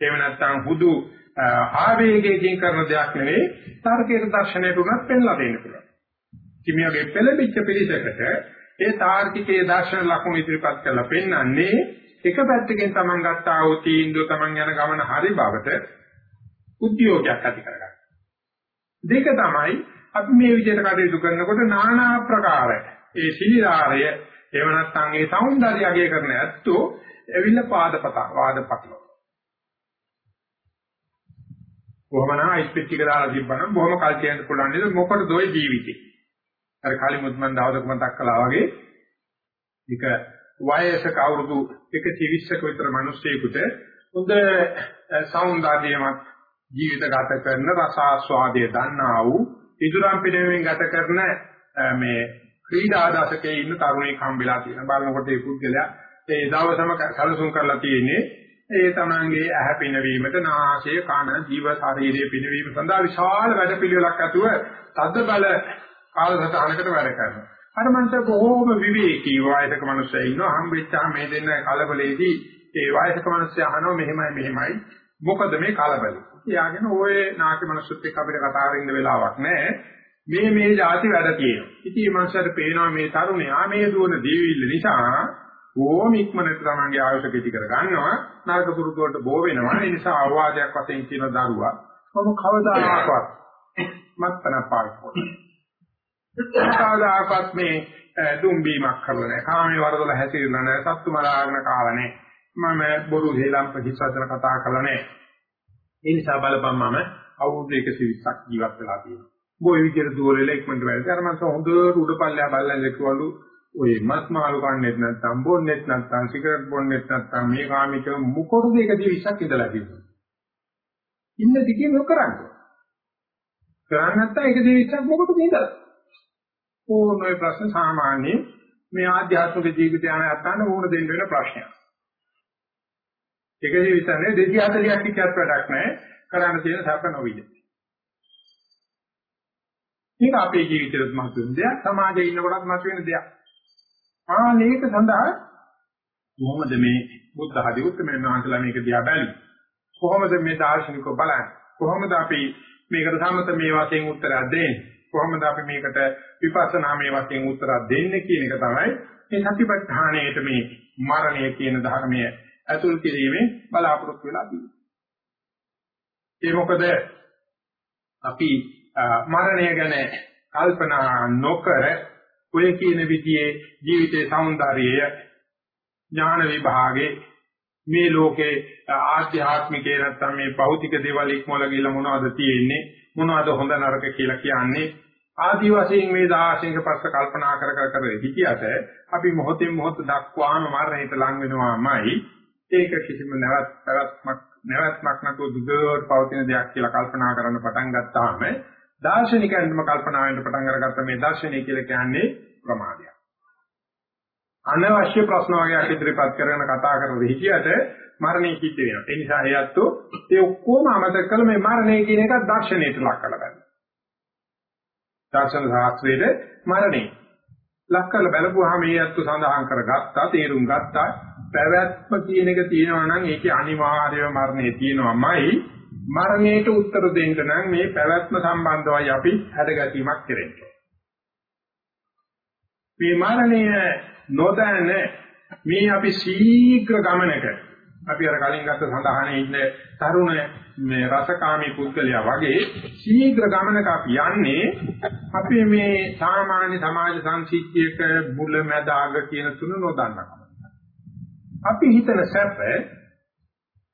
[SPEAKER 1] එහෙම නැත්නම් හුදු ආවේගයකින් කරන දෙයක් නෙවෙයි තර්කයේ දර්ශනයට උනත් පෙන්ලා දෙන්න පුළුවන්. කිමියගේ පෙළඹිච්ච පිළිසකට ඒ තාර්කිකයේ දර්ශන ලක්ෂණ ඉදිරිපත් කරලා පෙන්වන්නේ එක පැත්තකින් Taman ගත්තා වූ තීන්දුව Taman යන ගමන හරි බවට උද්‍යෝගයක් ඇති කරගන්න. දෙක තමයි අපි මේ විදිහට කටයුතු කරනකොට নানা ආකාර ඒ සිලිලාරය එහෙම නැත්නම් ඒ సౌందර්ය අගය කරන ඇත්තෝ ඇවිල්ලා පාදපත වාදපතලෝ. කොහොම නම් අයිස්පෙට් එක දාලා තිබ්බනම් බොහොම කල් කියන්න පුළුවන් නේද මොකටද ওই ජීවිතේ. අර කලිමුත් මන් දවසක මතක් කළා වගේ එක වයසක අවුරුදු 120ක විතර මිනිස්සෙකුට හොඳ సౌందර්යමත් ජීවිත ගත කරන රසාස්වාදය දන්නා වූ ඉදුරම් පිළිවෙලින් ගත කරන මේ ක්‍රීඩා දශකයේ ඉන්න තරුණයෙක් හම්බෙලා තියෙන බලනකොට ඒ පුද්ගලයා ඒ දවසම සැලසුම් කරලා තියෙන්නේ ඒ තමන්ගේ ඇහැ පිනවීමට නාසය කන ජීව ශරීරයේ පිනවීම සඳහා විශාල වැඩ පිළිවෙලක් ඇතුව තද්ද බල කාලසටහනකට වැඩ කරනවා. අර මනුස්සයා බොහෝම විවේකී වයසක මනුස්සයා ඉන්නවා හම්බෙච්චාම මේ දෙන්න කලබලෙදී ඒ වයසක මනුස්සයා අහනවා මෙහෙමයි මෙහෙමයි මොකද මේ කලබල. එයාගෙන ඔය නාකි මනුස්සත් එක්ක අපිට කතා කරන්න වෙලාවක් නැහැ. මේ මේ જાති වැඩ තියෙනවා. ඉතින් මේ මනුස්සයාට පේනවා මේ තරුණයා මේ දුවන දීවිල්ල නිසා ඕම ඉක්මනට තමන්ගේ ආයුෂ පිටි කර ගන්නවා. නරක පුරුදු වලට බෝ වෙනවා. ඒ නිසා අවවාදයක් වශයෙන් කියන දරුවා කොහොම කවදාකවත් මත්පන පාවිච්චි කරන්නේ කවදාකවත් මේ දුම්බීමක් කරලා නැහැ කාමයේ වරදොල හැසිරෙලා නැහැ සත්තු මරාගෙන කාලා නැහැ මම බොරු හේලම් ප්‍රතිසතර කතා කරලා නැහැ ඒ නිසා බලපන් මම අවුරුදු 120ක් ජීවත් වෙලා තියෙනවා බොයි විදියට දුවලෙල ඉක්මනට වැඩ අර මම හොඳට උඩපල්ලෑ බල්ලන් ලෙක්වලු ඔය මස් මාළු කන්නේත් නැත්නම් බොන්නේත් නැත්නම් සිගරට් බොන්නේත් නැත්නම් මේ කාමික මුකොරුද 120ක් ඉඳලා තියෙනවා. ඉන්න දිගේ නොකරන්නේ. කරන්නේ නැත්නම් 120ක් මොකටද ඉඳලා? ඕනෝයි ප්‍රශ්න සාමාන්‍ය මේ ආධ්‍යාත්මික ජීවිතය යන අතන වුණ දෙන්න වෙන ප්‍රශ්නයක්. 120 නේ 240ක් කිච්චත් වැඩක් නැහැ. කරන්න තියෙන සැප නොවිද. මේක අපේ ජීවිතේත් මතුවෙන දෙයක් සමාජයේ ඉන්නකොටත් මතුවෙන දෙයක්. ආ මේක සඳහා කොහොමද මේ බුද්ධ හදි උත්තරමයන් වහන්සේලා මේක දිහා බැලුවේ? කොහොමද මේ දාර්ශනිකව බලන්නේ? කොහොමද අපි මේකට සමත මේ වශයෙන් උත්තරයක් දෙන්නේ? කොහොමද අපි මේකට විපස්සනා මේ වශයෙන් උත්තරයක් දෙන්නේ කියන එක තමයි මේ සතිපට්ඨානයේට මේ මරණය කියන ධර්මය ඇතුල් කිරීමේ බලාපොරොත්තු වෙලා තියෙන්නේ. ඒ මොකද අපි මරණය ගැන කල්පනා නොකර ඔය කියන විදිහේ ජීවිතයේ సౌందර්යය ඥාන විභාගේ මේ ලෝකේ ආධ්‍යාත්මිකේ නැත්තම් මේ භෞතික දේවල් ඉක්මවල ගිහලා මොනවද තියෙන්නේ? මොනවද හොඳ නරක කියලා කියන්නේ? ආදි වශයෙන් මේ දාර්ශනික පස්ස කල්පනා කර කර කර හිටියට අපි මොහොතින් මොහොත දක්වාම මරණයට ලං වෙනවාමයි. ඒක කිසිම නැවත් පැවැත්මක් නැවැත්මක් නැතුව දුරට පවතින දෙයක් කියලා කල්පනා කරන්න පටන් ගත්තාම දාර්ශනිකයන්ම කල්පනා වෙන්න පටන් අරගත්ත මේ දර්ශනය කියලා කියන්නේ ප්‍රමාදයක්. අනවශ්‍ය ප්‍රශ්න වගේක් ඉදිරිපත් කරගෙන කතා කරන විදිහට මරණය සිද්ධ වෙනවා. ඒ නිසා එයත් ඒ ඔක්කොම අමතක කළ මේ මරණය කියන එක දර්ශනයට ලක් කරලා ගන්න. දර්ශන ශාස්ත්‍රයේ මරණය ලක් කරලා බලපුවාම මේයත් සඳහන් කරගත්තා, තේරුම් ගත්තා. පැවැත්ම කියන එක තියෙනවා නම් ඒකේ අනිවාර්යව මරණය තියෙනවාමයි. මරණයට උත්තර දෙන්න නම් මේ පැවැත්ම සම්බන්ධවයි අපි හැදගැටීමක් කරන්නේ. මේ මරණය නොදැන මේ අපි ශීඝ්‍ර ගමනක අපි අර කලින් ගත්ත සඳහනේ ඉන්න තරුණ මේ රසකාමී පුද්ගලයා වගේ ශීඝ්‍ර ගමනක අපි යන්නේ අපි මේ සාමාන්‍ය සමාජ සංසිද්ධියක මුල මැද අග කියන තුන නොදන්නවා. අපි හිතන සැප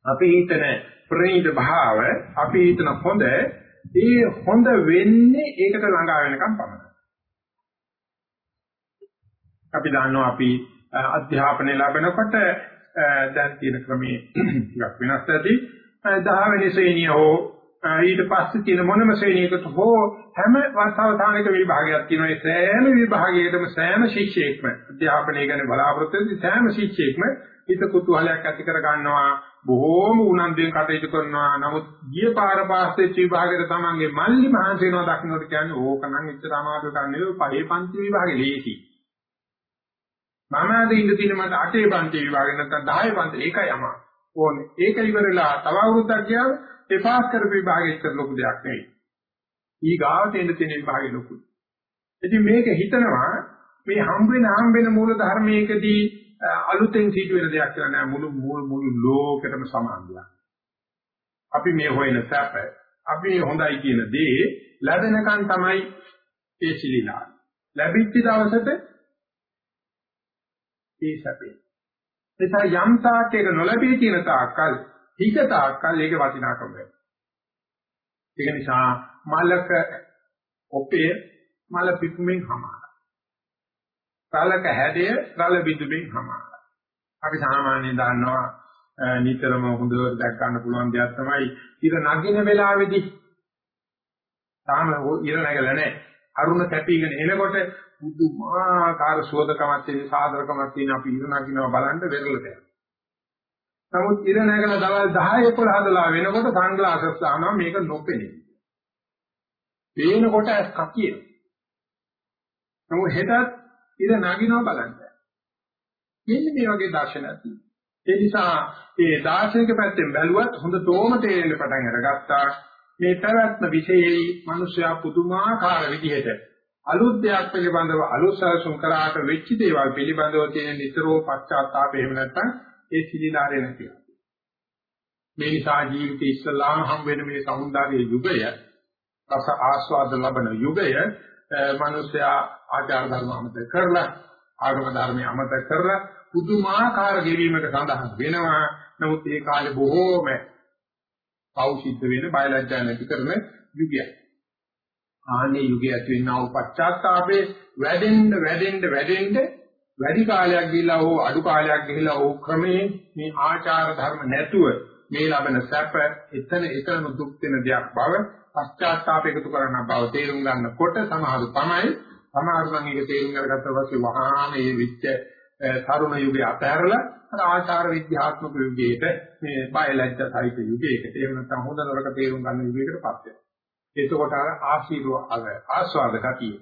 [SPEAKER 1] අපි හිතන ප්‍රණීත භාව අපි හිතන හොඳ ඒ හොඳ වෙන්නේ ඒකට ළඟා වෙනකම් පමණයි. අපි දන්නවා අපි අධ්‍යාපනය ලැබෙනකොට දැන් තියෙන ක්‍රමයේ ටිකක් වෙනස් ඇති. 10 වෙනි ශ්‍රේණිය හෝ ඊට පස්සේ තියෙන මොනම ශ්‍රේණියකට හෝ හැම වර්ෂාවධානයක විභාගයක් තියෙනවා. ඒ සෑම විභාගයකටම සෑම ශිෂ්‍යයෙක්ම අධ්‍යාපනය ගැන බලාපොරොත්තු වෙන සෑම ශිෂ්‍යයෙක්ම හිත කුතුහලයක් ඇති කර ගන්නවා. බොහෝම උනන්දුවෙන් කටයුතු කරනවා. නමුත් ගිය පාර පාස්සේ විභාගයට තමන්ගේ මල්ලි මහන්සි වෙනවා දක්නකොට කියන්නේ ඕකනම් එච්චර අමාරු කන්නේ පහේ පන්ති විභාගේ ලේසි මම අද ඉඳ තියෙන මට අටේ පන්ති විභාගේ නැත්නම් 10 පන්ති ඒකයි අමාරු ඕනේ. ඒක ඉවරලා තව අවුරුද්දක් ගියාම ඒ පාස් කරපු විභාගෙ ඉතර ලොකු දෙයක් නෙවෙයි. ඊ ගාවට එන්න තියෙන විභාගෙ ලොකුයි. ඉතින් මේක හිතනවා මේ හම්බ වෙන හම්බ වෙන මූල ධර්මයකදී අලුතෙන් සිදු වෙන දෙයක් කියලා නෑ. මුළු මුළු මුළු ලෝකෙටම සමාන දෙයක්. අපි මේ හොයන සැප අපි හොඳයි කියන දේ ලැබෙනකන් තමයි ඒ සිලිලා. ලැබිච්ච දවසට ඒ සැපේ. එතන යම් තාක්කයක නොලැබී තියෙන තාක්කල් හිත තාක්කල් ඒක වටිනාකම වෙනවා. ඒක නිසා මලක ඔපේ මල පිපුමෙන් හමාර. රලක හැඩය රල බිඳුමින් හමාරයි. අපි සාමාන්‍යයෙන් දන්නවා නිතරම හොඳට දැක් ගන්න පුළුවන් දෙයක් තමයි ඉර නගින වෙලාවේදී තාම ඉර නැගලා නැහැ. අරුණ කැපීගෙන එනකොට බුදුමාකාර සෝදකමක් තියෙන සාදරකමක් තියෙන අපි ඉර නගිනවා බලන්න වෙරළට යනවා. නමුත් ඉර නැගලා දවල් 10 11 හදලා වෙනකොට සන්ග්ලාසස් දානවා මේක නොපෙනේ. පේනකොට ඇස් කකිය. නමුත් හෙටත් ඉර නගිනවා බලන්න. මෙන්න මේ වගේ දර්ශනයක් තියෙනවා. ඒ නිසා මේ දාර්ශනික පැත්තෙන් බැලුවත් හොඳටම තේරෙන්න පටන් අරගත්තා මේ පැවැත්ම විශේෂයි මිනිස්සයා පුදුමාකාර විදිහට අලුත් දෙයක් පිළිබඳව අලුත් සැලසුම් කරාට වෙච්ච දේවල් පිළිබඳව තියෙන නිතරම පශ්චාත්තාපය එහෙම නැත්නම් ඒ සිලිලාරේ නැති මේ නිසා ජීවිතේ ඉස්සලාම හම් වෙන මේ සමුදායේ යුගය රස ආස්වාද ලබන යුගය මිනිසයා ආචාර ධර්ම අමතක කරලා ආගම ධර්මයේ අමතක කරලා පුදුමාකාර ගෙවීමක සඳහන් වෙනවා. නමුත් ඒ කාලේ බොහෝම පෞසිද්ධ වෙන බයලජ්ජා නැති කරන යුගයක්. ආන්නේ යුගය ඇති වෙනා වූ පශ්චාත්තාපේ වැඩෙන්න වැඩෙන්න වැඩෙන්න වැඩි කාලයක් ගිහිලා හෝ අඩු කාලයක් ගිහිලා හෝ ක්‍රමයෙන් මේ ආචාර ධර්ම නැතුව මේ ලබන සැප එතන එතනම දුක් වෙන දෙයක් බව පශ්චාත්තාප එකතු කරන බව තේරුම් ගන්නකොට සමහරු තමයි සමහරු නම් ඒක තේරුම් අරගත්ත පස්සේ වහාම මේ විච්ච තරුණ යුගයේ අතහැරලා අර ආචාර විද්‍යාත්මක යුගයකට මේ බයලජ්ජ සහිත යුගයකට එහෙම නැත්නම් හොඳ නරක තේරුම් ගන්න යුගයකට පත් වෙනවා. එතකොට අර ආශීර්වාද ආස්වාද ගතිය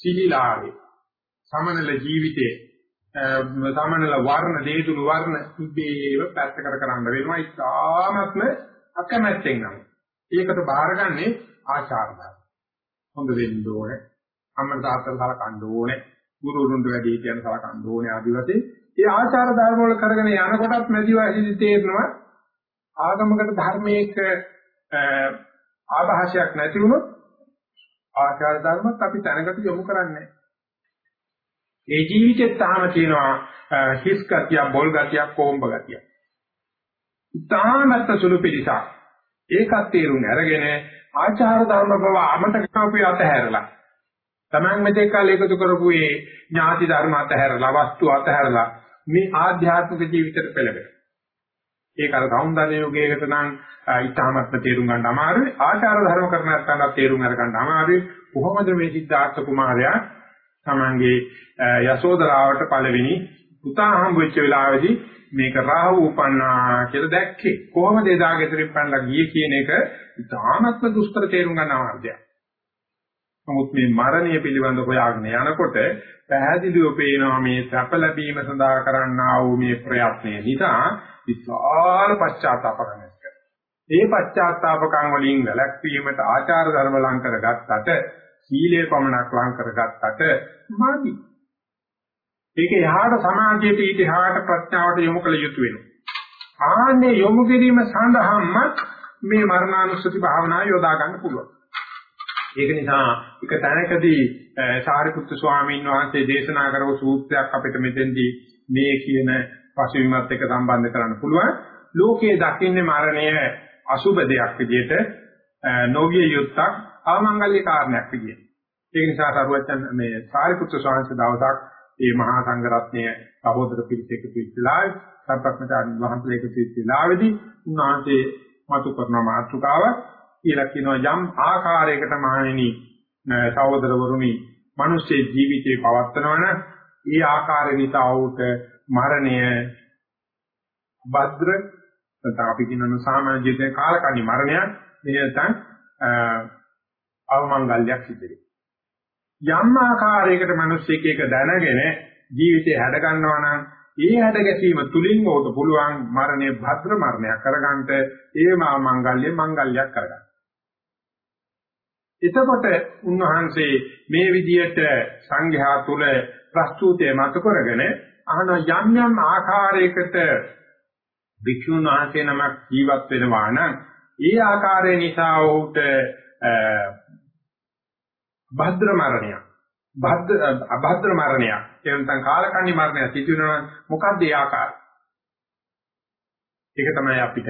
[SPEAKER 1] සීලීලාවේ සමනල ජීවිතයේ සමනල වර්ණ දේතුළු වර්ණ ඉබේව පැත්තකට කරන්න වෙනවා. ඉතාමත්ම අකමැත්තෙන් නම්. ඒකට බාරගන්නේ ආචාර ධර්ම. හොඳ වෙන්න ඕනේ. අම්මට තාත්තට සලකන්න ඕනේ. ගුරුවරුන්ට වැඩි කියන සලකන්න ඕනේ ආදි වශයෙන් ඒ ආචාර ධර්ම වල කරගෙන යනකොටත් මැදි වයසේදී තේරෙනවා ආගමකට ධර්මයක ආభాෂයක් නැති වුණොත් ආචාර ධර්මත් අපි තැනකට යොමු කරන්නේ ඒ ජීවිතෙත් තාම තියෙනවා හිස් ගතිය, බොල් ගතිය, කොම්බ ගතිය. තාමත් සුළු පිළිසක්. ඒකත් තේරුම් අරගෙන ආචාර ධර්ම බව අමතක කරපු අතහැරලා තමන් මෙතෙක් කල එකතු කරපු මේ ඥාති ධර්ම අතහැරලා වස්තු අතහැරලා මේ ආධ්‍යාත්මික ජීවිතයට පෙළඹෙන. ඒක අර සෞන්දර්ය යෝගයකට නම් ඊටාමත්ම තේරුම් ගන්න අමාරුයි. ආචාර ධර්ම කරන නැත්නම් තේරුම් අරගන්න අමාරුයි. කොහොමද මේ සිද්ධාර්ථ කුමාරයා තමන්ගේ යසෝදරාවට පළවෙනි පුතා හම්බ වෙච්ච වෙලාවේදී මේක රාහු උපන්නා කියලා දැක්කේ. කොහොමද එදා ගෙදරින් පැනලා ගියේ කියන එක ඊටාමත්ම දුෂ්කර තේරුම් ගන්න අමාරුයි. නමුත් මේ මරණය පිළිබඳ හොයාගෙන යනකොට පැහැදිලිව පේනවා මේ සැප ලැබීම සඳහා කරන්නා වූ මේ ප්‍රයත්නය නිසා විශාල පශ්චාත්තාපකමක් ඒ පශ්චාත්තාපකම් වලින් වැළැක්වීමට ආචාර ධර්ම ලං කරගත්තට සීලය පමණක් ලං කරගත්තට මාදි. ඒක එහාට සමාධියට ඊට එහාට ප්‍රඥාවට යොමු කළ යුතු වෙනවා. ආන්නේ යොමු කිරීම සඳහාම මේ මරණානුස්සති භාවනාව යොදා ගන්න පුළුවන්. ඒක නිසා එක තැනකදී සාරිපුත්තු ස්වාමීන් වහන්සේ දේශනා කරව සූත්‍රයක් අපිට මෙතෙන්දී මේ කියන පසුවිමත් එක්ක සම්බන්ධ කරන්න පුළුවන්. ලෝකයේ දකින්නේ මරණය අසුබ දෙයක් විදිහට නොවිය යුත්තක් අවමංගල්‍ය කාරණයක් විදිහට. ඒක නිසා සරුවචන් මේ සාරිපුත්‍ර ස්වාමීන් දවසක් මේ මහා සංඝරත්නය සහෝදර පිරිස එකතු වෙච්චලා සම්ප්‍රක්‍මතාන් වහන්සේ එකතු වෙච්චලාවේදී උන්වහන්සේ මතු කරන මාතෘකාව කියලා කියනවා යම් ආකාරයකට මහණෙනි සහෝදරවරුනි මිනිස් ජීවිතේ පවත්නවන ඒ ආකාරය නිසා වූට මරණය භද්‍ර නැත්නම් අපි කියනවා සාමාන්‍ය ජීවිතේ කාලකන්ණි මරණයක් නැත්නම් අවමංගල්‍යයක් සිද්ධ වෙනවා. යම් ආකාරයකට මිනිස්සෙක් ඒක දැනගෙන ජීවිතේ හැඩ ගන්නවා නම් ඒ හැඩ ගැසීම තුලින් ඕක පුළුවන් මරණය භද්‍ර මරණයක් කරගන්නට ඒ මංගල්‍ය මංගල්‍යයක් කරගන්න. එතකොට උන්වහන්සේ මේ විදියට සංඝයා තුල ප්‍රස්තුතය මත කරගෙන අහන යම් යම් ආකාරයකට භික්ෂුන් වහන්සේ නමක් ජීවත් වෙනවා නම් ඒ ආකාරය නිසා ඔහුට භද්‍ර මරණයක් භද්‍ර අභද්‍ර මරණයක් එවන්තන් කාලකන්ණි මරණයක් සිදු වෙනවා මොකක්ද ඒ ආකාරය? ඒක තමයි අපිට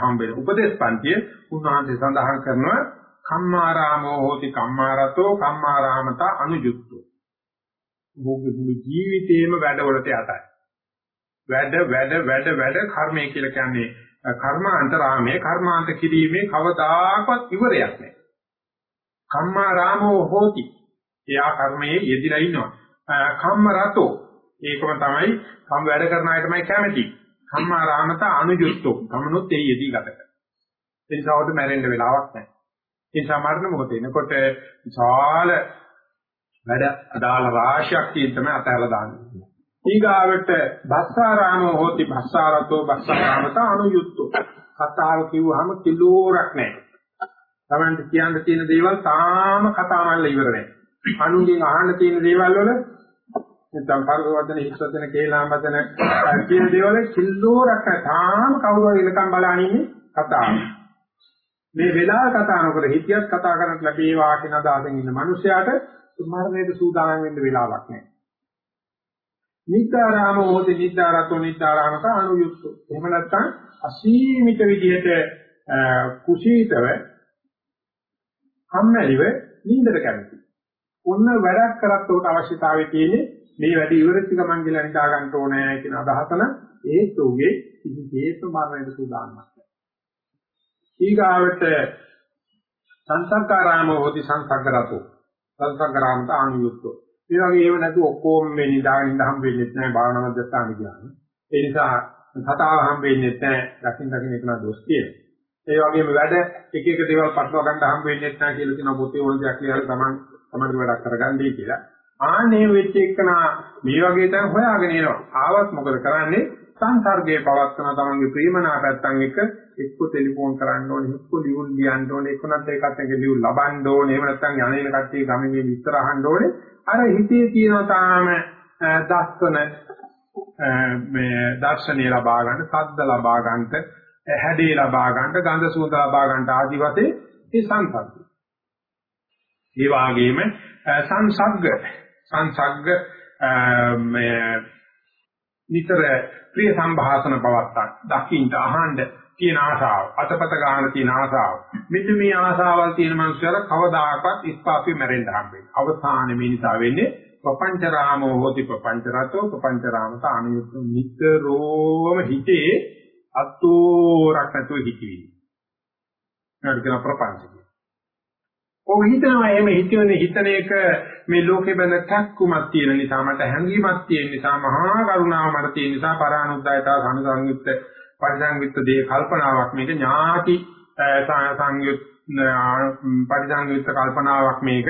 [SPEAKER 1] හම්බෙන උපදේශ පන්තිය. උන්වහන්සේ සඳහන් කරනවා කම්මාරාමෝ හෝති කම්මාරතෝ කම්මාරාමත අනුයුක්තෝ භෝග ජීවිතේම වැඩවලට යටයි වැඩ වැඩ වැඩ වැඩ කර්මය කියලා කියන්නේ කර්මාන්තරාමයේ කර්මාන්ත කිරීමේ කවදාකවත් ඉවරයක් නැහැ. කම්මා රාමෝ හෝති. එයා කර්මයේ යෙදිලා ඉන්නවා. කම්ම රතෝ ඒකම තමයි කම් වැඩ කරන අය තමයි කැමති. කම්මා රාමත අනුයුක්තෝ. කමනොත් ඒ යෙදී ගත කර. ඒ නිසාවට මැරෙන්න වෙලාවක් නැහැ. ඒ නිසා මරණ මොහොතේ එනකොට විශාල වැඩ අදාළ රාශියක් තියෙන තමයි අතහැරලා දාන්නේ. ඊගාවට භස්සාරාමෝ හෝති භස්සාරතෝ භස්සාරාමත අනුයුක්තෝ කතාව කිව්වහම කිලෝරක් නැහැ. Tamanට කියන්න තියෙන දේවල් තාම කතා මල්ල ඉවර නැහැ. අනුන්ගෙන් අහන්න තියෙන දේවල් වල නැත්නම් පරිවර්තන හිස්වදන කේලාමතන කියන දේවල් කිල්ලෝරක් තාම කවුරු හරි ඉලකම් බලන්නේ කතාව. මේ වෙලාව කතා නොකර හිතියත් කතා කරන්න ලැබේවා කියන අදහසෙන් ඉන්න මිනිසයාට මරණයට සූදානම් වෙන්න වෙලාවක් නැහැ. නිත්‍යාරාම හොදි නිත්‍යාරතෝ නිත්‍යාරාමක අනුයුක්තෝ. එහෙම නැත්නම් අසීමිත විදිහට කුසීතව කම්මැලිව නිින්දට කැමති. ඔන්න වැඩක් කරත් උට අවශ්‍යතාවය තියෙන්නේ මේ වැඩ ඉවරච්ච ගමන් ගිහලා නිදා ගන්න ඕනේ කියන අදහසන ඒත් උගේ කිසිසේත් මරණයට සූදානම්ක් නැහැ. ඊගාවට සංසංකාරාම හොති සංසග්ගරතෝ සංසංකාරාමත ආනුයුක්තෝ. ඒ වගේ ඒව නැතු ඔක්කොම මේ නිදාගෙන ඉඳ හම් වෙන්නේ නැහැ භාවනා මධ්‍යස්ථාන කියන්නේ. ඒ නිසා කතාව හම් වෙන්නේ නැහැ දකින් දකින් එක නා දොස් තියෙනවා. ඒ වගේම වැඩ එක එක දේවල් පටලවා ගන්න හම් වෙන්නේ නැහැ කියලා කියන පොතේ ඕන දෙයක් කියලා තමන් තමන්ගේ වැඩක් කරගන්නයි කියලා. ආනේ වෙච්ච එකන මේ වගේ තැන් හොයාගෙන එනවා. ආවත් මොකද කරන්නේ? සංසර්ගයේ පවත්වන තමන්ගේ ප්‍රේමනාපයන් එක්ක එක්ක ටෙලිෆෝන් කරන්න ඕනේ, එක්ක ලියුම් ලියන්න ඕනේ, එක්ක නැත්නම් ඒකත් එක්ක ලියුම් ලබන්න ඕනේ. එහෙම නැත්නම් යන්නේ කට්ටිය ගමනේ විස්තර අහන්න ඕනේ. අර හිතේ තියෙන තාම දස්සන මේ දර්ශනීය ලබා ගන්න, සද්ද ලබා ගන්නට, හැඩේ ලබා ගන්නට, ගන්ධ සුවඳ ලබා ගන්නට ආදි වශයෙන් මේ සංසර්ගය. ඒ වගේම සංසග්ග සංසග්ග මේ නිතර ප්‍රිය සම්භාෂණ පවත්තක් දකින්න අහන්න තියෙන ආශාව අතපත ගන්න තියෙන ආශාව මෙන්න මේ ආශාවල් තියෙන මනුස්සයලා කවදාකවත් ඉස්පාපි මැරෙන්න හම්බෙන්නේ අවසානයේ මේ නිසා වෙන්නේ ප්‍රපංචරාමෝ හෝති ප්‍රපංචරතෝ ප්‍රපංචරාමත අනුයුක්ත නිතරම හිතේ අතෝරක් නැතුව හිතවිලි. ඒකට කියන ප්‍රපංච ඔව් හිතනවා එහෙම හිතන්නේ හිතන එක මේ ලෝකේ බඳ කක්කුමක් තියෙන නිසා මට හැඟීමක් තියෙන නිසා මහා කරුණාව මට තියෙන නිසා පරානුද්යතා සංසංයුක්ත පරිසංයුක්ත දේ කල්පනාවක් මේක ඥාති සංයුත් පරිසංයුක්ත කල්පනාවක් මේක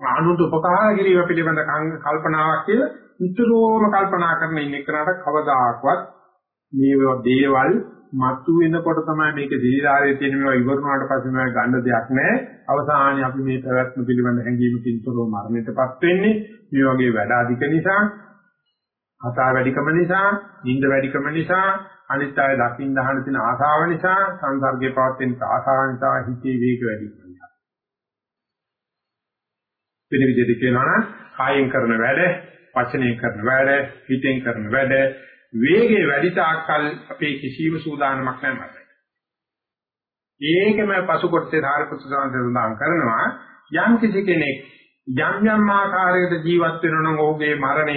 [SPEAKER 1] අනුන්ට උපකාර කිරීම පිළිබඳ කල්පනාවක් කියලා නිතරම කල්පනා කරන ඉන්න කෙනාට කවදාකවත් මේ දේවල් මතු වෙනකොට තමයි මේක දිලිලාරයේ තියෙන මේවා ඉවරනාට පස්සේ මේවා ගන්න දෙයක් නැහැ. අවසානයේ අපි මේ පැවැත්ම පිළිබඳ හැඟීමකින් තොරව මරණයටපත් වෙන්නේ. මේ වගේ වැඩ අධික නිසා, කතා වැඩිකම නිසා, නිින්ද වැඩිකම නිසා, අනිත් අය දකින්න දහන තියෙන ආශාව නිසා, සංසර්ගයේ පවත්වෙන ආශාව නිසා හිතේ වේග වැඩි වෙනවා. වෙන විදිහට කියනවා නම් කායෙන් කරන වැඩ, වචනයෙන් කරන වැඩ, හිතෙන් කරන වැඩ වේගය වැඩි තාක්කල් අපේ කිසිම සූදානමක් නැහැ මතයි. ඒකම පසු කොටසේ ධාරපුත්‍ර සඳහන් කරනවා යම් කිසි කෙනෙක් යම් යම් ආකාරයකට ජීවත් වෙනවා නම් ඔහුගේ මරණය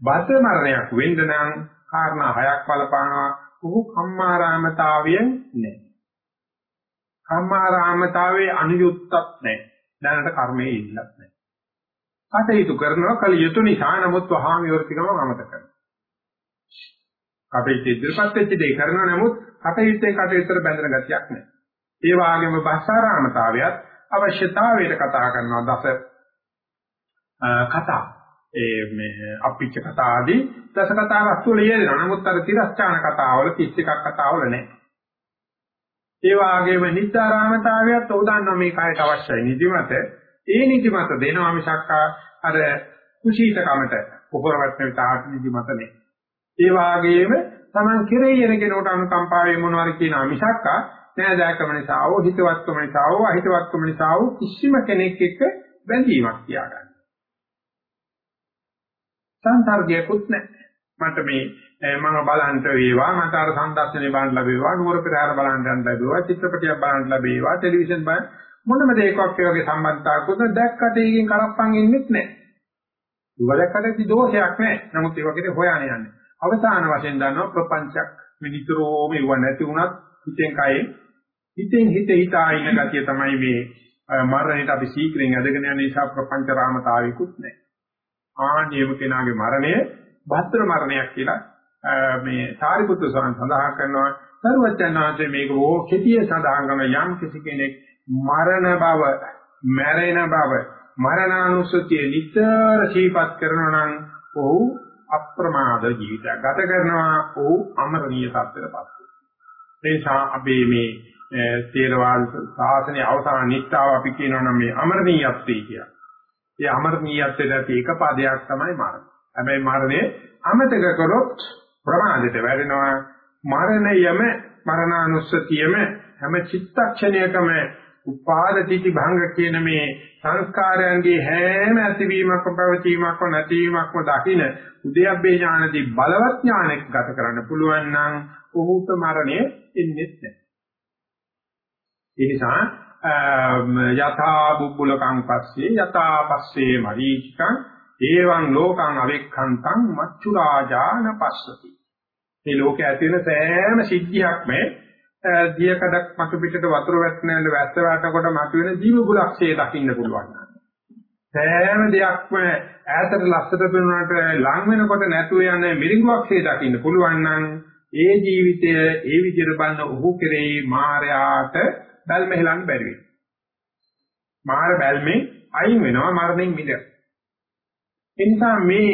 [SPEAKER 1] බත මරණයක් වෙන්න නම් කාරණා හයක් බලපානවා ඔහු කම්මාරාමතාවයෙන් නැහැ. කම්මාරාමතාවයේ අනුයුක්තත් නැහැ. දැනට කර්මයේ ඉන්නත් නැහැ. කටයුතු කරනවා කල යුතු නිසා නමුත් වහාම ඉවර්තිකම අමතක කරනවා. කටයුතු ඉදිරිපත් වෙච්ච දේ කරනවා නමුත් කටයුත්තේ කටයුත්තට බැඳෙන ගතියක් නැහැ. ඒ වගේම භාෂාරාමතාවයත් අවශ්‍යතාවයට කතා කරනවා දස කතා ඒ මේ අපිච්ච කතා ආදී දස කතා වස්තු ලියනවා. නමුත් අර තිරස්චාන කතාවල 31ක් කතාවල නැහැ. ඒ වගේම නිත්‍යාරාමතාවයත් උදාන්න මේ කායට අවශ්‍යයි නිදිමත. ඒ නිදිමත දෙනවා මිසක් අර කුසීතකමට උපරවට්න විතාට නිදිමත නෙවෙයි. ඒ වාගේම Taman කෙරෙහි එන කෙනෙකුට අනුකම්පාවෙන් මොනවාරි කියනවා මිසක් නෑදෑකම නිසා හෝ හිතවත්කම නිසා හෝ අහිතවත්කම නිසා හෝ කිසිම කෙනෙක් එක්ක බැඳීමක් තියාගන්න. සංසර්ගයකුත් නැහැ. මට මේ මම බලන්ට වේවා මට අර සංදර්ශනේ බලන්න ලැබේවා නුවර පෙරහැර බලන්න යන්න ලැබේවා චිත්‍රපටියක් බලන්න ලැබේවා ටෙලිවිෂන් බලන්න මොනම දෙයකක් ඒ වගේ සම්බන්ධතාවකුත් දැක්කට ඒකෙන් කරප්පන් ඉන්නෙත් නැහැ. දුවලකට දෝෂයක් නැහැ. නමුත් ඒ වගේ හොයාගෙන යන්නේ. අවසාන වශයෙන් දන්නවා ප්‍රපංචයක් විනිතරෝම ඉව නැති වුණත් හිතෙන් කයෙන් හිතෙන් හිත හිතා ඉන්න ගතිය තමයි මේ මරණයට අපි සීක්‍රෙන් ඇදගෙන යන නිසා ප්‍රපංච රාමතාවිකුත් නැහැ. ආනියම කෙනාගේ මරණය භද්‍ර මරණයක් කියලා මේ සාරිපුත්‍ර ස්වාමීන් සඳහන් කරනවා සර්වඥාන්සේ මේක ඕ කෙටිය සඳහන් කරන යම් කිසි කෙනෙක් මරණ බව මැරෙන බව මරණානුස්සතිය නිතර සිහිපත් කරනවා නම් ඔහු අප්‍රමාද ජීවිතයක් ගත කරනවා ඔහු අමරණීය තත්ත්වයටපත් වෙනවා. ඒ නිසා අපි මේ තේරවාද සාසනයේ අවසාන නිස්සාව අපි කියනවා නම් මේ අමරණීයත්වය කියලා. ඒ අමරණීයත්වයට ඇති එක පදයක් තමයි මරණය. හැබැයි මරණය අමතක කරොත් ප්‍රමාදයට වැටෙනවා. මරණයම මරණානුස්සතියම හැම චිත්තක්ෂණයකම උපාදිතී භංග කියන මේ සංස්කාරයන්ගේ හැම ඇතිවීමක්ම පැවතීමක්ම නැතිවීමක්ම දකින උද්‍යප්පේ ඥානදී බලවත් ඥානයක් ගත කරන්න පුළුවන් නම් ඔහුට මරණය එන්නේ නැහැ. ඒ නිසා යථා බුබ්බුලකං පස්සේ යථා පස්සේ මරීචිකං ඒවං ලෝකං අවෙක්ඛන්තං මච්චුරාජාන පස්සති. මේ ලෝකයේ ඇති වෙන සෑම සිද්ධියක්ම දියකඩක් මතු පිටට වතුර වැටෙනඳ වැස්ස වැටකොට මතුවෙන ජීව බුලක්ෂයේ දකින්න පුළුවන්. සෑම දෙයක්ම ඈතට ලස්සට පෙනුනට ලං වෙනකොට නැතුව යන මිරිඟුවක්ෂයේ දකින්න පුළුවන් නම් ඒ ජීවිතය ඒ විදිහට බලන ඔහු කෙරෙහි මායාට බැල්ම හෙලන්න බැරි වෙනවා. මාර බැල්මෙන් අයින් වෙනවා මරණයෙන් මිදෙන්න. ඒ නිසා මේ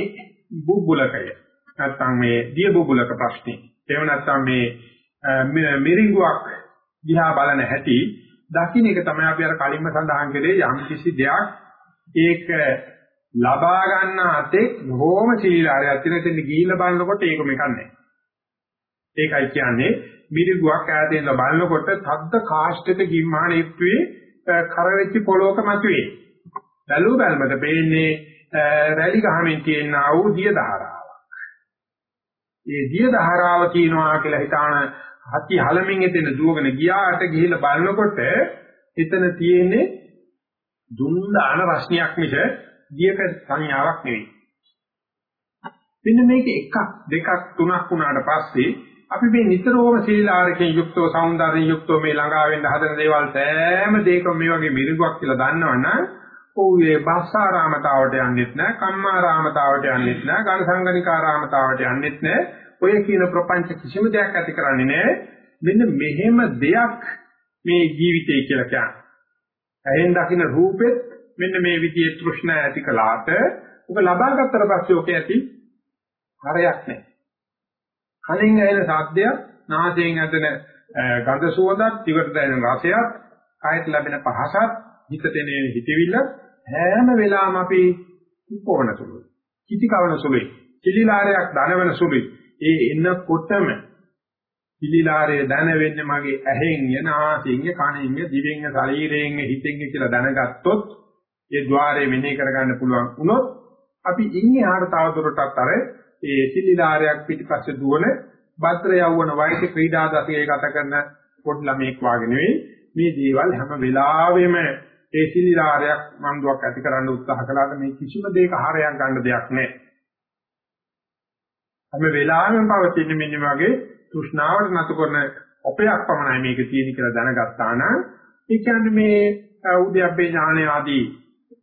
[SPEAKER 1] බුබුලකය නැත්නම් මේ දිය බුබුලක ප්‍රශ්නේ එහෙම නැත්නම් මේ මිරිඟුවක් දිහා බලන හැටි දකින්න එක තමයි අපි අර කලින්ම සඳහන් කළේ යම් කිසි දෙයක් ඒක ලබා ගන්න අතේ බොහොම සීලාරයක් තියෙන තැන ගිහිල්ලා බලනකොට ඒක මේක නැහැ. ඒකයි කියන්නේ මිරිඟුවක් ඈතින් බලනකොට තද්ද කාෂ්ඨක ගිම්මාන ඉප්පුවේ කරවෙච්ච පොලොක මතුවේ. බැලු බැලමට පේන්නේ රැලි ගහමින් තියෙන ආ වූ දිය ධාරාවක්. ඒ දිය ධාරාව කියනවා කියලා හිතාන හති හලමින් එතන දුවගෙන ගියාට ගිහිල්ලා බලනකොට එතන තියෙන්නේ දුන්දාන රශ්නියක් මිස දියක සංඥාවක් නෙවෙයි. මෙන්න මේක එකක් දෙකක් තුනක් වුණාට පස්සේ අපි මේ නිතරම සීලාරකෙන් යුක්තව సౌందර්යයෙන් යුක්තව මේ ළඟා වෙන්න හදන දේවල් සෑම දෙයකම මේ වගේ මිරිඟුවක් කියලා දන්නවනම් ඔව්වේ බස්සාරාමතාවට යන්නෙත් නැහැ කම්මාරාමතාවට යන්නෙත් නැහැ ඝන සංගණිකාරාමතාවට යන්නෙත් නැහැ ඔය කියන ප්‍රපංච කිසිම දෙයක් ඇති කරන්නේ නැහැ මෙන්න මෙහෙම දෙයක් මේ ජීවිතය කියලා කියන්නේ. ඇහෙන් දකින්න රූපෙත් මෙන්න මේ විදිහේ තෘෂ්ණා ඇති කළාට ඔබ ලබා ගත්තට පස්සේ ඔක ඇති හරයක් නැහැ කලින් ඇහෙන ශබ්දයක්, නාසයෙන් ඇදෙන ගඳ සුවඳක්, දිවට දැනෙන රසයක්, කායට ලැබෙන පහසක්, හිතට එන හිතවිල්ල හැම වෙලාවම අපි උපවන සුළුයි. කිති කවන සුළුයි. කිලිලාරයක් දනවන සුළුයි. ඒ එන්නකොටම කිලිලාරය දැන වෙන්නේ මගේ ඇහෙන් යන ආසයෙන් කනෙන් දිවෙන් ශරීරයෙන් හිතෙන් කියලා දැනගත්තොත් ඒ ద్వාරය මෙනෙහි කරගන්න පුළුවන් වුණොත් අපි ඉන්නේ ආහාර තවදුරටත් අර ඒ සිලිලාරයක් පිටිපස්සේ දුවන භද්‍ර යවවන වයසේ ක්‍රීඩා දශකයේ ගත කරන පොඩි ළමෙක් වාගේ නෙවෙයි මේ දේවල් හැම වෙලාවෙම ඒ සිලිලාරයක් මන්දුවක් ඇති කරන්න උත්සාහ කළාට මේ කිසිම දෙයක හරයක් ගන්න දෙයක් නැහැ. හැම වෙලාවෙම පවතින මෙන්න වගේ තෘෂ්ණාවට නතු කරන ඔපයක් පමණයි මේක තියෙන කියලා දැනගත්තා නම් ඒ කියන්නේ මේ උද්‍යප්පේ ඥානය ආදී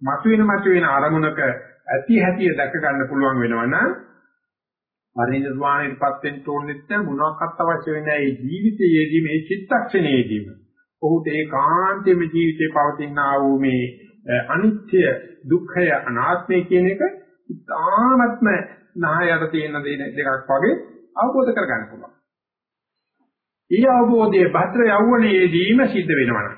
[SPEAKER 1] මතුවෙන මතුවෙන අරමුණක ඇති හැටි දැක ගන්න පුළුවන් වෙනවනම් පරිණිරවාණයටපත් වෙන්න ඕනෙත් නැහැ මොනවාක්වත් අවශ්‍ය වෙන්නේ නැහැ. මේ ජීවිතයේදී මේ චිත්තක්ෂණයේදීම ඔහුට ඒකාන්තයෙන්ම ජීවිතේ පවතින ආ වූ මේ අනිත්‍ය දුක්ඛය අනාත්මය කියන එක ඉතාමත්ම නහයට තියෙන දෙකක් වගේ අවබෝධ කරගන්න පුළුවන්. ඊ අවබෝධයේ භද්‍ර යෞවනයේදීම සිද්ධ වෙනවා.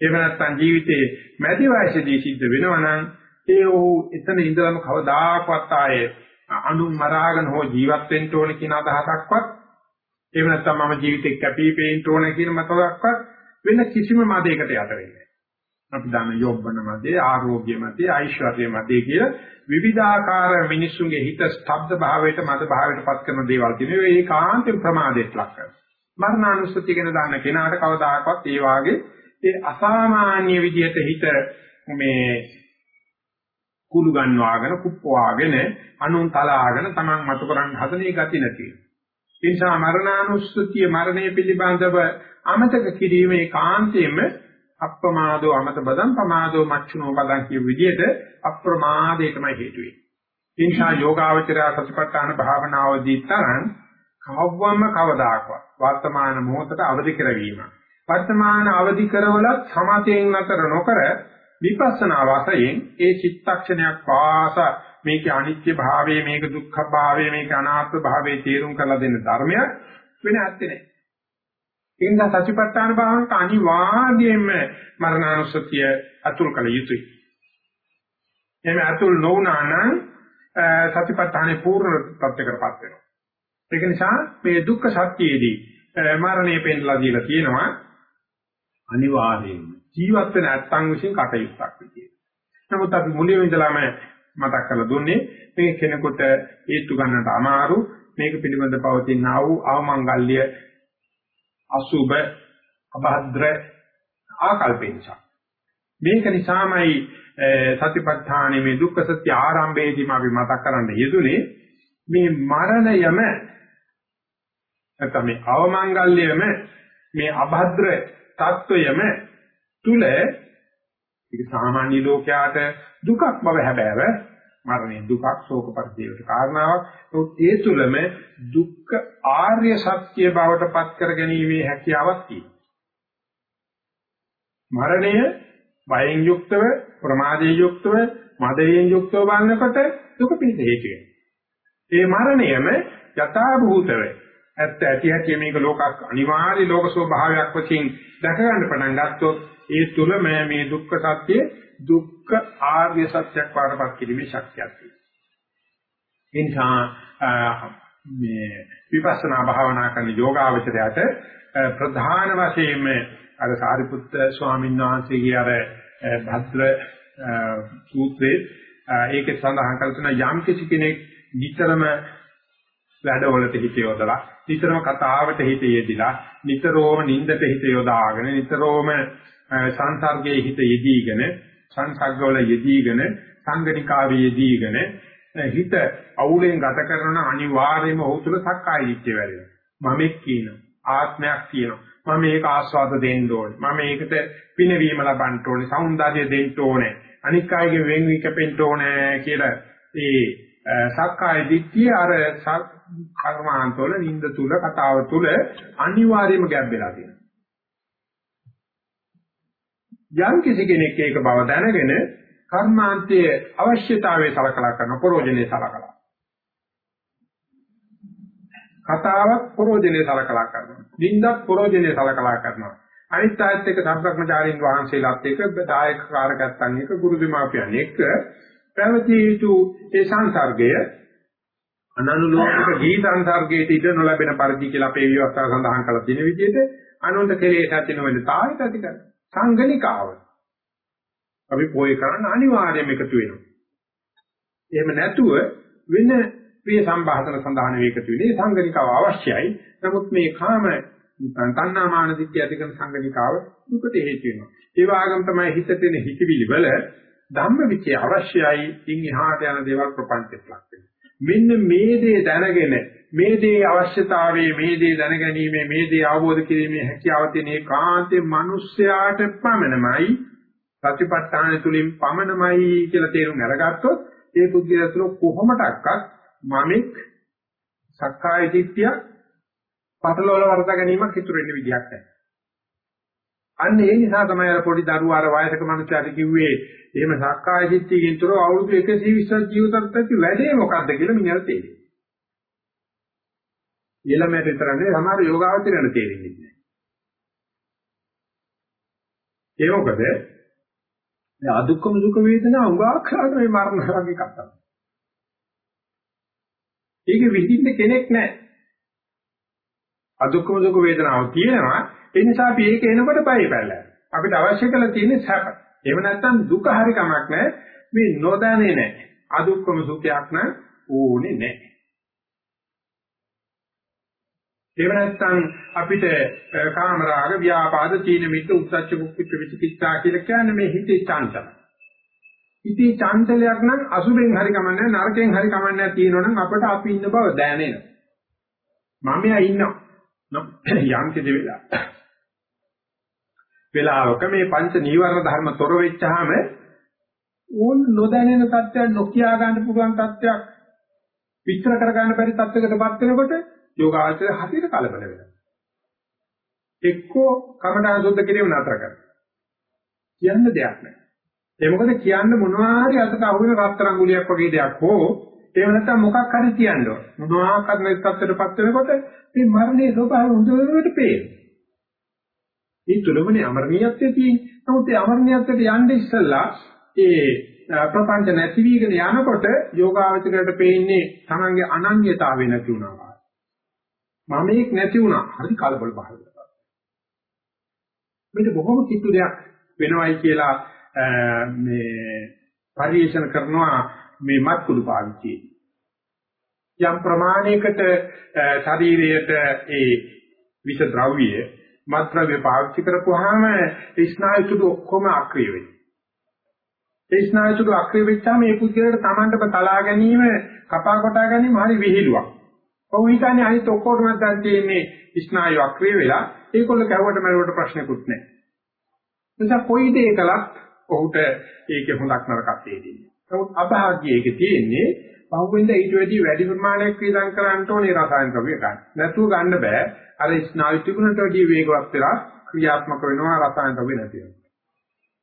[SPEAKER 1] එහෙම නැත්නම් ජීවිතේ මැදි වයසේදී සිද්ධ වෙනවා නම් ඒ ඔහු එතන ඉඳලම කවදාකවත් ආයේ අනුන් මරාගෙන හෝ ජීවත් වෙන්න ඕන කියන අදහසක්වත් එහෙම නැත්නම් මම ජීවිතේ කැපී පෙනෙන්න ඕන කියන මතයක්වත් වෙන කිසිම මතයකට යට වෙන්නේ අපි දන්න යොබ්බන මතේ ආරෝග්‍ය මතේ ඓශ්වර්ය මතේ කියලා විවිධාකාර මිනිසුන්ගේ හිත ස්තබ්ද භාවයට මත භාවයට පත් කරන දේවල් තියෙනවා. ඒ කාන්තෙන් ප්‍රමාදයට ලක් කරනවා. මරණානුස්සතිය ගැන දන්න කෙනාට කවදාකවත් ඒ වාගේ ඒ අසාමාන්‍ය විදිහට හිත මේ කුළු ගන්නවාගෙන කුප්පවාගෙන අනුන් තලාගෙන Taman මතු කරන්න හදන ඒ ගති නැති ඒ නිසා මරණානුස්සතිය මරණය පිළිබඳව අමතක කිරීම ඒකාන්තයෙන්ම අප්‍රමාදෝ අමත බදම් ප්‍රමාදෝ මච්චුනෝ බදම් කිය විදිහට අප්‍රමාදයටමයි හේතු වෙන්නේ. ඒ නිසා යෝගාවචරය සතිපට්ඨාන භාවනාවදී තරම් කවවම කවදාකවත් වර්තමාන මොහොතට අවදි කරවීම. වර්තමාන අවදි කරවලත් සමාතයෙන් නතර නොකර විපස්සනා වශයෙන් ඒ චිත්තක්ෂණයක් පාස මේකේ අනිත්‍ය භාවය මේක දුක්ඛ භාවය මේක අනාත්ම භාවය තේරුම් කරලා දෙන්න ධර්මයක් වෙන ඇත්තේ නැහැ. ඒ නිසා සතිපට්ඨාන භාවනට අනිවාර්යයෙන්ම මරණානුස්සතිය අතුල් කළ යුතුයි. එහෙම අතුල් නොවුනා නම් සතිපට්ඨානේ පූර්ණ තත්ත්වයකටපත් වෙනවා. ඒක නිසා මේ දුක්ඛ සත්‍යයේදී මරණය පෙන්ලා දීලා තියෙනවා අනිවාර්යයෙන්ම ජීවත් වෙන ඇත්තන් විසින් කටයුත්තක් විදියට. නමුත් අපි මුලින්ම ඉඳලාම මතක් කරලා දුන්නේ මේ කෙනෙකුට හේතු ගන්නට අමාරු. මේක පිළිබඳ පවතින ආ වූ ආමංගල්‍ය අසුබ අභද්‍ර ආකල්පෙන්සා මේක නිසාමයි සතිපට්ඨානයේ මේ දුක්ඛ සත්‍ය ආරම්භයේදීම අපි මතක් කරන්න යෙදුනේ. මේ මරණයම නැත්නම් මේ අවමංගල්‍යයම මේ අභද්‍ර තත්වයම තුල ඒක සාමාන්‍ය ලෝකයාට දුකක් බව හැබෑව මරණය දුකක් ශෝක පරිදේවට කාරණාවක්. ඒත් ඒ තුලම දුක්ඛ ආර්ය සත්‍ය බවට පත් කර ගැනීමේ හැකියාවක් තියෙනවා. මරණය වයෙන් යුක්තව ප්‍රමාදයෙන් යුක්තව මදයෙන් යුක්තව බලනකොට දුක පිණිස හේතු ඒ මරණයම යථා භූතව ඇත්ත ඇති හැටි මේක ලෝකක් අනිවාර්ය ලෝක ස්වභාවයක් වශයෙන් දැක ගන්න පටන් ගත්තොත් ඒ තුලම මේ දුක්ඛ සත්‍ය දුක්ඛ ආර්ය සත්‍යයක් වඩපත් කිරීමේ ශක්තියක් තියෙනවා. ඒ නිසා මේ විපස්සනා භාවනා කරන යෝගාවචරයට ප්‍රධාන වශයෙන්ම අර සාරිපුත්ත ස්වාමීන් වහන්සේගේ අර භද්‍ර සූත්‍රයේ ඒකේ සඳහන් කර තුන යම් කිසි කෙනෙක් නිතරම වැඩවලට හිත යොදලා නිතරම කතාවට හිත යෙදිලා නිතරම නින්දට හිත යොදාගෙන නිතරම සංසර්ගයේ හිත යෙදීගෙන සංසග්ගවල යෙදීගෙන සංගණිකාවේ යෙදීගෙන හිත අවුලෙන් ගත කරන අනිවාර්යයෙන්ම ඔහු තුල සක්කාය දිට්ඨිය වැඩෙනවා මමෙක් කියනවා. ආත්මයක් කියනවා. මම මේක ආස්වාද දෙන්න ඕනේ. මම මේකට පිනවීම ලබන්න ඕනේ. సౌందර්යය දෙන්න ඕනේ. අනික් අයගේ වෙන් වී කැපෙන්න ඕනේ කියලා ඒ සක්කාය දිට්ඨිය අර කර්මාන්තවල නිින්ද තුල කතාව තුල අනිවාර්යයෙන්ම ගැබ් වෙලා තියෙනවා. යම් කිසි කෙනෙක් ඒක බව දැනගෙන කර්මාන්තයේ අවශ්‍යතාවය සලකලා කරන ප්‍රෝජනේ සලකලා. කතාවක් ප්‍රෝජනේ සලකලා කරනවා. නිින්දක් ප්‍රෝජනේ සලකලා කරනවා. අනිත් ආයත් එක සම්ප්‍රක්‍මචාරින් වහන්සේලාත් එක්ක දායක කාර්යගත්තන් එක්ක ගුරු දෙමාපියන් එක්ක පැවතිය යුතු ඒ සංසර්ගය අනනුලෝමික ගීත අන්තර්ගයේ ඉඳ නොලැබෙන පරිදි කියලා අපේ විවස්ථාව සඳහන් කරලා තියෙන විදිහට අනුන්ට කෙලෙස් ඇති නොවෙන තායිත ඇති කර සංගණිකාව. අපි පොය කරන්න අනිවාර්යයෙන්ම එකතු වෙනවා. එහෙම නැතුව වෙන ප්‍රිය සම්භාෂණ සඳහන් වේකතු වෙන්නේ සංගණිකාව අවශ්‍යයි. නමුත් මේ කාම තණ්හාමාන දිට්ඨිය ඇති කරන සංගණිකාව දුකට හේතු වෙනවා. ඒ වගේම තමයි හිතට එන හිතවිලි වල ධම්ම විචය අවශ්‍යයි. ඉන් එහාට යන දේවල් ප්‍රපංචයක් ලක් වෙනවා. මෙන්න මේ දේ දැනගෙන මේ දේ අවශ්‍යතාවයේ මේ දේ දැනගැනීමේ මේ දේ අවබෝධ කිරීමේ හැකියාව තියෙන ඒකාන්තේ මිනිස්යාට පමණමයි ප්‍රතිපත්තාන තුලින් පමණමයි කියලා තේරුම් අරගත්තොත් ඒ පුද්ගලයා තුළ කොහොමඩක්වත් මමෙක් සක්කාය දිට්ඨිය පටලවල වර්ධ ගැනීමක් ඉතුරු වෙන්න විදියක් නැහැ. අන්න ඒ නිසා තමයි අර පොඩි දරුවා අර වයසක මනුස්සයාට කිව්වේ එහෙම සක්කාය දිට්ඨියකින් තොරව අවුරුදු 120ක් ජීවිතයක් ඇති වැඩේ මොකද්ද කියලා මිනිහට තේරෙන්නේ. ඊළමයට විතරනේ සමහර යෝගාවචරයන් තේරෙන්නේ නැහැ. ඒ මොකද? මේ අදුක්කම සුඛ වේදනා උගාක්ෂාට මේ මරණ වගේ එකක් තමයි. ඒක විඳින්න කෙනෙක් නැහැ. අදුක්කම සුඛ වේදනාව තියෙනවා ඒ නිසා අපි ඒක එනකොට බය පැල්ලලා. අපිට අවශ්‍ය කරලා තියෙන්නේ සැප. එහෙම නැත්නම් දුක හරි කමක් නැහැ. මේ නොදැනේ නැහැ. අදුක්කම සුඛයක් නම් ඕනේ නැහැ. එහෙම නැත්නම් අපිට කාමරාග ව්‍යාපාද තීන මිද්ද උත්සච්ච කුක්කුච්ච විචිකිච්ඡා කියලා කියන්නේ මේ හිතේ චංචල. හිතේ චංචලයක් නම් අසුබෙන් හරි කමන්නේ නරකෙන් හරි කමන්නේ තියෙනවනම් අපිට අපි ඉන්න බව දැනෙනවා. මම යා ඉන්නවා. යම් කිසි වෙලා. වෙලාවක මේ පංච නීවරණ ධර්ම තොර වෙච්චාම ඕන් නොදැනෙන තත්ත්වයක් නොකියා ගන්න පුළුවන් තත්ත්වයක් විස්තර කර ගන්න බැරි තත්ත්වයකටපත් වෙනකොට යෝගාචර හතිර කලබල වෙනවා. එක්කෝ කමඨා සුද්ධ කිරීම නතර කරනවා. කියන්න දෙයක් නැහැ. ඒ මොකද කියන්න මොනවා හරි අතට අහුවෙන රත්තරන් ගුලියක් වගේ දෙයක් හෝ එහෙම නැත්නම් මොකක් හරි කියන්න ඕන. මොනවා කරන තත්ත්වයටපත් වෙනකොට මේ මරණයේ ස්වභාවය හොඳට පේනවා. මේ තුලමනේ අමරණීයත්වයේ තියෙන්නේ. නමුත් ඒ අමරණීයත්වයට යන්න ඉස්සෙල්ලා ඒ ප්‍රපංච නැති වීගෙන යනකොට යෝගාවචරයට පේන්නේ තමන්ගේ අනන්‍යතාවය නැති වුණා. මම එක් නැති වුණා. හරි කලබල පහළ වෙනවා. මේක බොහොම කිතු දෙයක් වෙනවයි කියලා මේ පරිශන කරනවා මේ මත්කුඩු පාවිච්චි. යම් ප්‍රමාණයකට ශරීරයට ඒ විෂ ද්‍රව්‍ය මත් ද්‍රව්‍ය පාවිච්චි කරපුවාම ස්නායු සුදු ඔක්කොම අක්‍රිය වෙනවා. ඒ ස්නායු සුදු අක්‍රිය වෙච්චාම මේ පුද්ගලයාට Tamanටම තලා ගැනීම කපා කොටා ගැනීම හරි විහිළුවක්. ඔව් හිතන්නේ අනිත් ඔක්කොටම දැන් තියෙන්නේ ස්නායු අක්‍රිය වෙලා ඒකොල්ල කැවුවට මරුවට ප්‍රශ්නකුත් නැහැ. නිසා කොයි දේ කළත් ඔහුට ඒකේ හොඳක් නරකක් තියෙන්නේ. නමුත් අභාග්‍යය ඒකේ තියෙන්නේ පහුවෙන්ද ඊට වැඩි වැඩි ප්‍රමාණයක් ක්‍රියාම් කරන්න ඕනේ රසායන ද්‍රව්‍ය ගන්න. නැතුව ගන්න බෑ. අර ස්නායු තිබුණට වැඩි වේගවත් වෙලා ක්‍රියාත්මක වෙනවා රසායන ද්‍රව්‍ය නැති වෙනවා.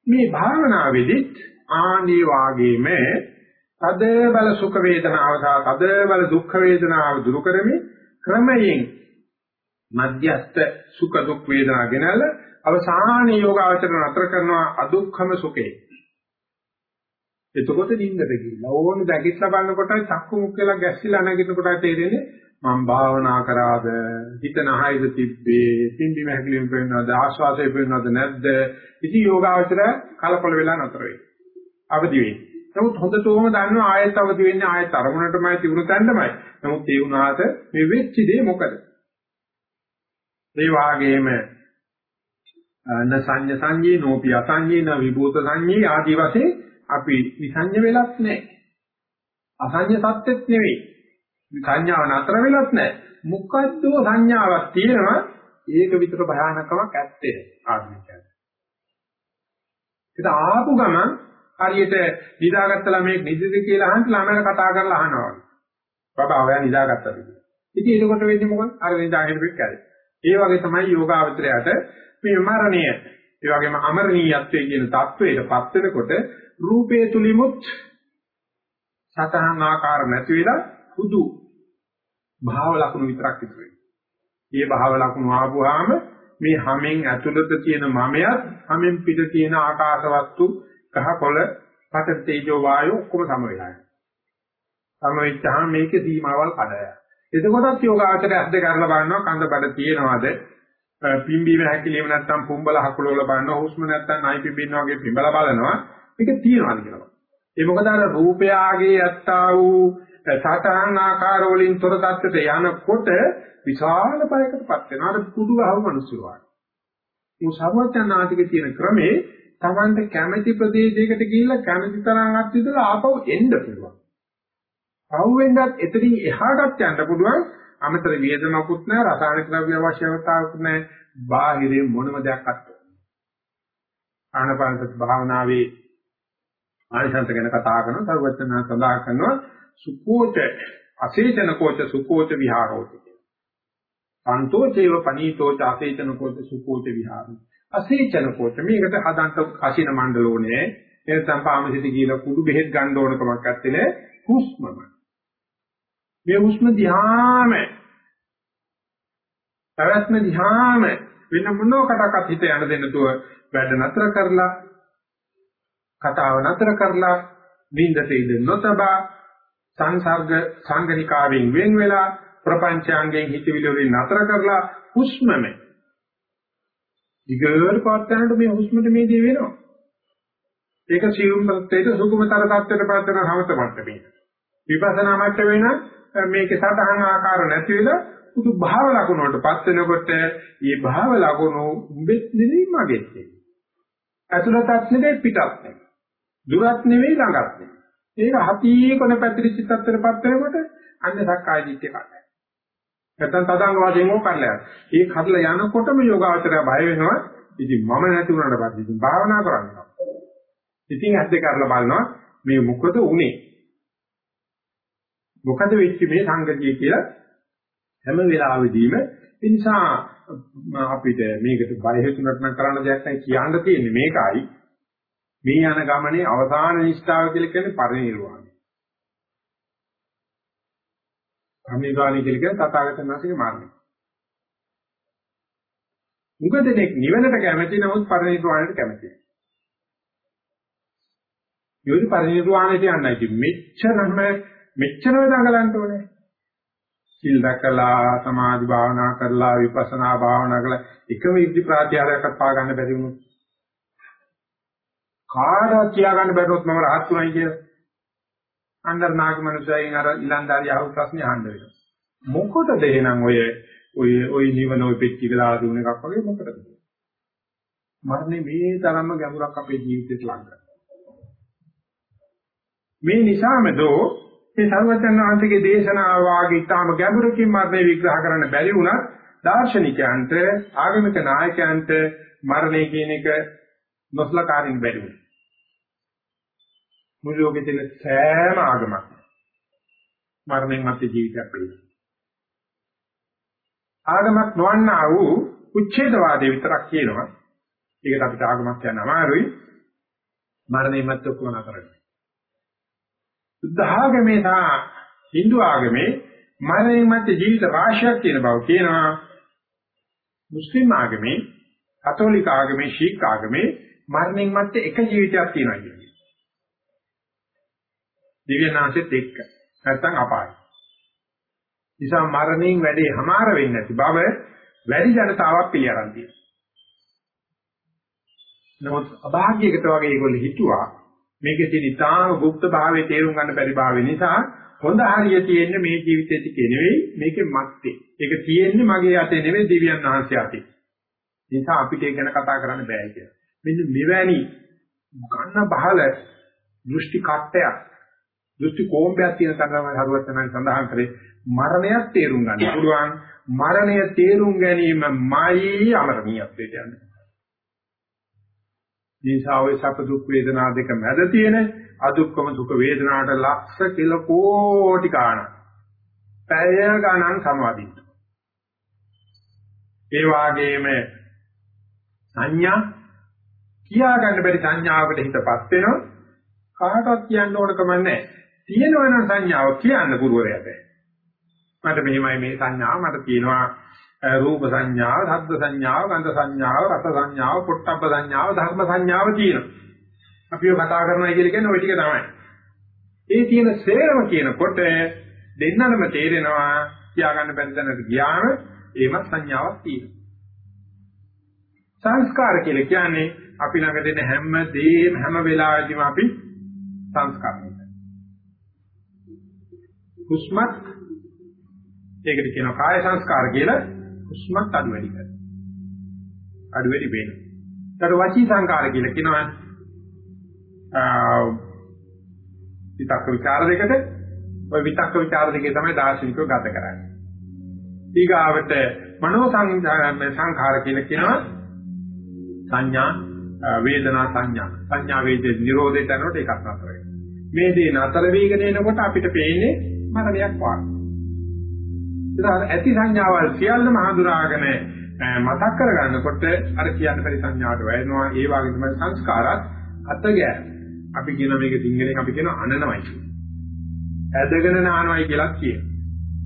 [SPEAKER 1] මේ භාවනාවේදීත් ආනි වාගේම තද බල සුඛ වේදනාව සහ තද බල දුක්ඛ වේදනාව දුරු කරමින් ක්‍රමයෙන් මධ්‍යස්ත සුඛ දුක් වේදනා ගෙනල්ල අවසානයේ යෝගාචර නතර කරනවා අදුක්ඛම සුඛේ එතකොට නිින්දට ගිහිල්ලා. ඕන දැකිట్లా බලනකොට චක්කු මුක් කියලා ගැස්සිලා නැගිටිනකොට තේරෙන්නේ මම භාවනා කරාද? හිත නහයිද තිබ්බේ? පිම්බි මහගලින් පෙන්නවද ආශ්වාසය පෙන්නවද නැද්ද? ඉති යෝගාවචර කලකොල වෙලා නතර වෙයි. අවදි වෙයි. නමුත් හොඳටම දන්නවා ආයත අවදි වෙන්නේ ආයත අරමුණටමයි තිබුණ තැනටමයි. නමුත් ඒ වුණාට මේ වෙච්ච දේ මොකද? ඒ වාගේම න සංඤ සංඤේ නෝපි අසංඤේ න විභූත සංඤේ ආදී වශයෙන් අපි විසඤ්ඤ වෙලත් නැහැ. අසඤ්ඤ සත්‍යෙත් නෙවෙයි. සංඥාව නතර වෙලත් නැහැ. මොකද්ද සංඥාවක් තියෙනවා ඒක විතර භයානකමක් ඇත්තේ ආත්මිකයන්. ඒක ආපු ගමන් හරියට නිදාගත්ත ළමෙක් නිදිද කියලා අහන්න ළමයා කතා කරලා අහනවා වගේ. බබා ඔයා නිදාගත්තද කියලා. ඉතින් එතකොට වෙන්නේ මොකද? අර නිදාගෙන පිට කැරේ. ඒ වගේ තමයි යෝගාවචරයට මේ මරණය, ඒ වගේම අමරණීයත්වයේ කියන தത്വයට පත් වෙනකොට රූපයේ තුලිමුත් සතහන් ආකාර නැති වෙලා හුදු භාව ලක්ෂණ විතරක් ඉතුරු වෙනවා. මේ භාව ලක්ෂණ ආවම මේ හැමෙන් ඇතුළත තියෙන මමයත් හැමෙන් පිට තියෙන ආකාශ වස්තු ගහකොළ පත තේජෝ වායෝ ඔක්කොම සම වෙලා යනවා. සම වෙච්චාම මේකේ සීමාවල් කඩනවා. එතකොටත් යෝගාචරය අධ්‍ය කරලා බලනවා කඳ බඩ තියෙනවද පිම්බීම හැකිලිම නැත්තම් පුම්බල හකුල වල බලනවා හුස්ම නැත්තම් නයි පිම්බින්න වගේ පිම්බල බලනවා මේක තියනවාද කියලා. ඒ මොකද අර රූපයාගේ යත්තා වූ සතහන් ආකාර වලින් තොර தත්ත්වයට යනකොට විශාල පයකටපත් වෙනවා. අර කුඩු ගහව මිනිස්සු වගේ. මේ සර්වඥානාතික තියෙන ක්‍රමේ Tamante කැමැති ප්‍රදේශයකට ගිහිල්ලා කැමැති තරම් අත්විඳලා ආපහු එන්න පුළුවන්. පහුවෙන්දත් එතනින් එහාටත් යන්න පුළුවන්. අමතර වේදනාවකුත් නැහැ, රසායනික ද්‍රව්‍ය අවශ්‍යතාවකුත් නැහැ. බාහිරින් මොනම දෙයක් අත්. ආනපානසති භාවනාවේ ආනිසංස ගැන කතා කරනවා සර්වඥා සඳහන් කරනවා සුකෝච අසේචන කෝච සුකෝච විහාරෝච සන්තෝචේව පනීතෝච අසේචන කෝච සුකෝච විහාරෝ අසේචන කෝච මේකට හදන්ත කසින මණ්ඩලෝනේ එතන පාමසිත කියලා කුඩු බෙහෙත් ගන්න ඕන කමක් නැත්තේ හුස්මම මේ හුස්ම දිහාම පැවැත්ම දිහාම වෙන මොනකටවත් හිත යන දෙන්නතුව වැඩ නතර කරලා කතාව නතර කරලා නින්දට ඉඳ නොතබා සංසර්ග සංගනිකාවෙන් වෙන් වෙලා ප්‍රපංචාංගයෙන් හිතවිලි වලින් නතර කරලා හුස්මම. දිගට පාත් යනකොට මේ හුස්මට මේ දේ වෙනවා. ඒක සියුම් තත්ත්වයට සුගමතර තත්ත්වයට පාත් වෙන හවත මට්ටමේ. විපස්සනා මට්ටමේ නම් මේකේ සතහන් ආකාර නැති වෙලා පුදු භාව ලකුණු වලටපත් වෙනකොට මේ භාව ලකුණු උඹෙත් නෙවෙයි මගෙත් නෙවෙයි ඇතුළතත් නෙවෙයි පිටත් නෙවෙයි දුරත් නෙවෙයි ළඟත් නෙවෙයි. ඒක හතියේ කොන පැතිරිච්ච තත්ත්වයටපත් වෙනකොට අන්න සක්කාය දිට්ඨිය කඩයි. නැත්නම් තදාංග වශයෙන් ඕක කරලා යනවා. ඒ කඩලා යනකොටම යෝගාචරය බය වෙනවා. ඉතින් මම නැති වුණාට පස්සේ ඉතින් භාවනා කරන්නේ. ඉතින් ඇස් දෙක අරලා බලනවා මේ මොකද උනේ? මොකද වෙච්ච මේ සංගතිය කියලා හැම වෙලාවෙදීම ඒ නිසා අපිට මේකට බය හිතුනට නම් කරන්න දෙයක් නැහැ කියන්න තියෙන්නේ මේකයි මේ යන ගමනේ අවසාන නිෂ්ඨාව කියලා කියන්නේ පරිනිර්වාණය. පරිනිර්වාණය කියලා කියන්නේ තථාගතයන් වහන්සේගේ මාර්ගය. මුගදෙනෙක් නිවනට කැමති නමුත් පරිනිර්වාණයට කැමති නැහැ. යෝනි පරිණිරවාණයට යන්නයි ඉතින් මෙච්චරම මෙච්චරම දඟලන්න ඕනේ. සිල් දැකලා සමාධි භාවනා කරලා විපස්සනා භාවනා කරලා එකම ඉද්ධි ප්‍රාත්‍යාරයක්වත් පා ගන්න බැරි වුණොත් කාටවත් කියා ගන්න බැරුවොත් මම රහත් උනායි කියලා. අnder නාග මනුස්සයන් අර ඉලන්දාරිය අහු ප්‍රශ්නේ අහන්න වෙනවා. මොකටද එහෙනම් ඔය ඔය ඔය නිවන ඔය පෙට්ටියක දාලා දුන්න එකක් වගේ මොකටද? මරණය මේ තරම්ම ගැඹුරක් අපේ ජීවිතේට ලං මේ නිසාම දෝ මේ සර්වඥාන් වහන්සේගේ දේශනාව වාගේ ඊටාම ගැඹුරකින් මරණය විග්‍රහ කරන්න බැරි වුණත් දාර්ශනිකයන්ට ආගමික නායකයන්ට මරණය කියන එක නොසලකාරින් බැරි වුණා. මුළු ලෝකෙ තියෙන සෑම ආගමක් මරණයෙන් මැත්තේ ජීවිතයක් පිළිගන්නවා. ආගමක් නොවන්නා වූ උච්ඡේදවාදය විතරක් කියනවා. ඒකට අපිට ආගමක් කියන්න අමාරුයි. මරණයෙන් මැත්තේ ඔක්කොම නතරයි. බුද්ධ ආගමේ සහ Hindu ආගමේ මරණයෙන් මැත්තේ ජීවිත රාශියක් තියෙන බව කියනවා. මුස්ලිම් ආගමේ, කතෝලික ආගමේ, ශීක් ආගමේ මරණයෙන් මැත්තේ එක ජීවිතයක් තියෙනවා කියන්නේ. දිව්‍යනාසෙත් එක්ක. නැත්තම් අපායයි. නිසා මරණයෙන් වැඩේ හමාර වෙන්නේ නැති බව වැඩි ජනතාවක් පිළිඅරන් තියෙනවා. නමුත් අභාග්‍යයකට වගේ ඒගොල්ලෝ හිතුවා මේකේ තියෙන ඉතාම গুপ্ত භාවයේ තේරුම් ගන්න බැරි භාවය නිසා හොඳ හරිය තියෙන්නේ මේ ජීවිතේ ටිකේ නෙවෙයි මේකේ මැත්තේ. ඒක තියෙන්නේ මගේ අතේ නෙවෙයි දෙවියන් වහන්සේ අතේ. නිසා අපිට ඒක ගැන කතා කරන්න බෑ කියලා. මෙන්න මෙවැනි ගන්න බහල දෘෂ්ටි කට්ටයක් දෘෂ්ටි කෝම්බයක් තියෙන තරම හරුවත් තමයි සඳහන් කරේ මරණයක් තේරුම් ගන්න පුළුවන් මරණය තේරුම් ගැනීමයි අමරණීයත්වයට යන්නේ. නිසා ඔය සැප දුක් වේදනා දෙක මැද තියෙන අදුක්කම සුඛ වේදනාට ලක්ෂ කිල කෝටි ගාණක්. පැය ගණන් සමාදින්න. ඒ වාගේම සංඥා කියා ගන්න බැරි සංඥාවකට හිතපත් වෙනවා කාටවත් කියන්න ඕන කම නැහැ. තියෙනවනම් සංඥාව කියන්න පුරවරයට. මට මෙහිමයි මේ සංඥාව මට තියෙනවා රූප සංඥාව, ශබ්ද සංඥාව, ගන්ධ සංඥාව, රස සංඥාව, පොට්ටබ්බ සංඥාව, ධර්ම සංඥාව තියෙනවා. අපි ඔය කතා කරනවා කියලා කියන්නේ ওই ටික තමයි. ඒ තියෙන සේරම කියනකොට දෙන්නම තේරෙනවා කියාගන්න බැරි දැනට ගියාම ඒම සංඥාවක් තියෙනවා. සංස්කාර කියලා කියන්නේ අපි ළඟ දෙන හැම දෙයක්ම හැම වෙලාවෙදිම අපි සංස්කාර කරනවා. හුස්මත් ඒකට කියනවා කාය සංස්කාර කියලා හුස්මත් අඩු වැඩි කරනවා. අඩු වැඩි වෙනවා. ඊට වචී සංකාර කියලා කියනවා විතක්ක ਵਿਚාර දෙකද ඔය විතක්ක ਵਿਚාර දෙකේ තමයි දාර්ශනිකව ගත කරන්නේ. ඊගාවට මනෝ සංඛාර කියලා කියනවා සංඥා වේදනා සංඥා සංඥා වේදේ නිරෝධයට යනකොට එකක් නතර වෙනවා. මේ දේ නතර වේගන එනකොට අපිට පේන්නේ මරණයක් වාගේ. ඒක ඇති සංඥාවල් සියල්ලම හඳුනාගෙන මතක් කරගන්නකොට අර කියන්න බැරි සංඥාවට වැයෙනවා. ඒ වගේ තමයි සංස්කාරات අතගෑ අපි කියන මේක සිංහලෙන් අපි කියන අනනවයි ඇදගෙන නානවයි කියලා කියන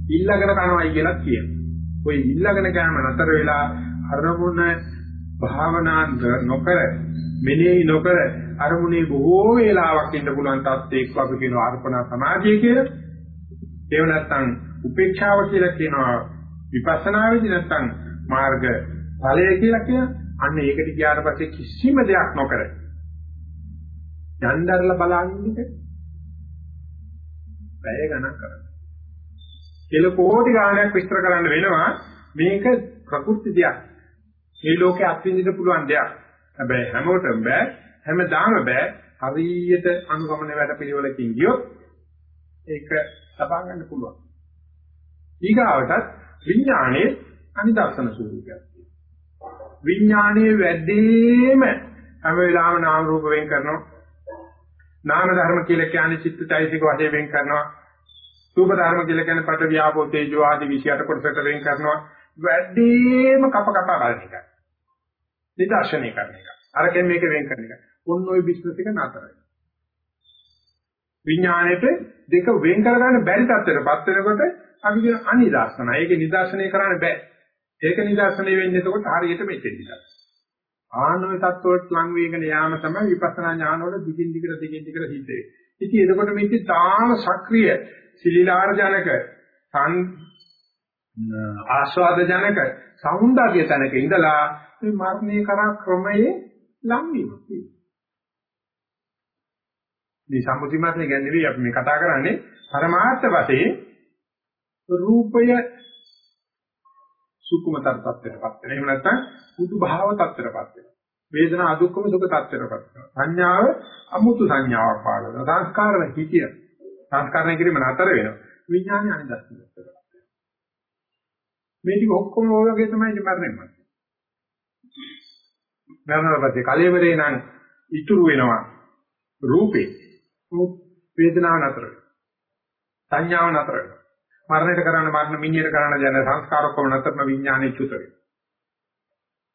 [SPEAKER 1] ඉල්ලගෙන කනවයි කියලා කියන ඔය ඉල්ලගෙන කෑම නතර වෙලා අරමුණ භාවනා නොකර මෙනෙහි නොකර අරමුණේ බොහෝ වේලාවක් ඉන්න පුළුවන් තත්ත්වයක අපි කියනවා අර්පණා සමාධිය කියලා. ඒව නැත්තම් උපේක්ෂාව කියලා කියනවා විපස්සනාවේදී නැත්තම් මාර්ග ඵලය කියලා කියන අන්න ඒකට ගියාට පස්සේ කිසිම දෙයක් නොකර යnderලා බලන්නේ පැය ගණන් කරනවා. කෙල කෝටි ගාණක් විස්තර කරන්න වෙනවා මේක ප්‍රකෘති දෙයක්. මේ ලෝකේ අත්විඳින්න පුළුවන් දෙයක්. හැබැයි හැමෝටම බෑ හැමදාම බෑ හරියට අනුගමන වැඩ පිළිවෙලකින් ගියොත් ඒක ලබා ගන්න පුළුවන්. ඊගාවටත් විඥානයේ අනිදර්ශන ස්වરૂපයක් තියෙනවා. විඥානයේ වැඩිම හැම වෙලාවෙම නාම රූප වෙන් කරනවා. නාම ධර්ම කියලා කියන්නේ චිත්තචෛතසික වශයෙන් වෙන් කරනවා. රූප ධර්ම කියලා කියන්නේ පට ව්‍යාපෝ තේජෝ ආදී 28 කොටසට වෙන් කරනවා. වැඩිම කප කප බලන එක. නිදර්ශනය කරන එක. අරකින් මේක වෙන් කරන එක. ඔන්න ඔය බිස්නස් එක නතරයි. විඥාණයට දෙක වෙන් කරගන්න බැරි තත්ත්වයකටපත් වෙනකොට අපි කියන අනිදර්ශන. ඒක නිදර්ශනය කරන්න බෑ. ඒක නිදර්ශනය වෙන්නේ එතකොට හරියට මෙතෙන් නිදර්ශන. ආනෝය තත්ත්වයට ලං වේගන යාම තමයි විපස්සනා ඥාන වල දිගින් දිගට දිගින් දිගට සිද්ධ වෙන්නේ. ඉතින් එතකොට මේක තාම සක්‍රිය සිලිලාර ජනක සං ආස්වාද ජනක සෞන්දර්ය තැනක ඉඳලා මේ මරණය කරා ක්‍රමයේ ලං වීමක් තියෙනවා. මේ සම්මුති මාත්‍රේ ගැන නෙවෙයි අපි මේ කතා කරන්නේ පරමාර්ථ වශයෙන් රූපය සුකුමතර තත්ත්වයටපත් වෙන. එහෙම නැත්නම් පුදු භාව තත්ත්වයටපත් වෙනවා. වේදනා අදුක්කම සුඛ තත්ත්වයටපත් වෙනවා. සංඥාව අමුතු සංඥාවක් පාල වෙනවා. සංස්කාරන හිතිය. සංස්කාරණය කිරීම නතර වෙනවා. විඥානය අනිදස්සනට වෙනවා. මේ ටික ඔක්කොම ඔය වගේ තමයි මරණයම. මරණවලදී කලෙවරේ නම් ඉතුරු වෙනවා රූපේ. වේදනාව නතර වෙනවා. සංඥාව නතර වෙනවා. මරණයට කරන්න මරණ මිනියට කරන්න යන සංස්කාර ඔක්කොම නැත්නම් විඥානේ චුත වෙනවා.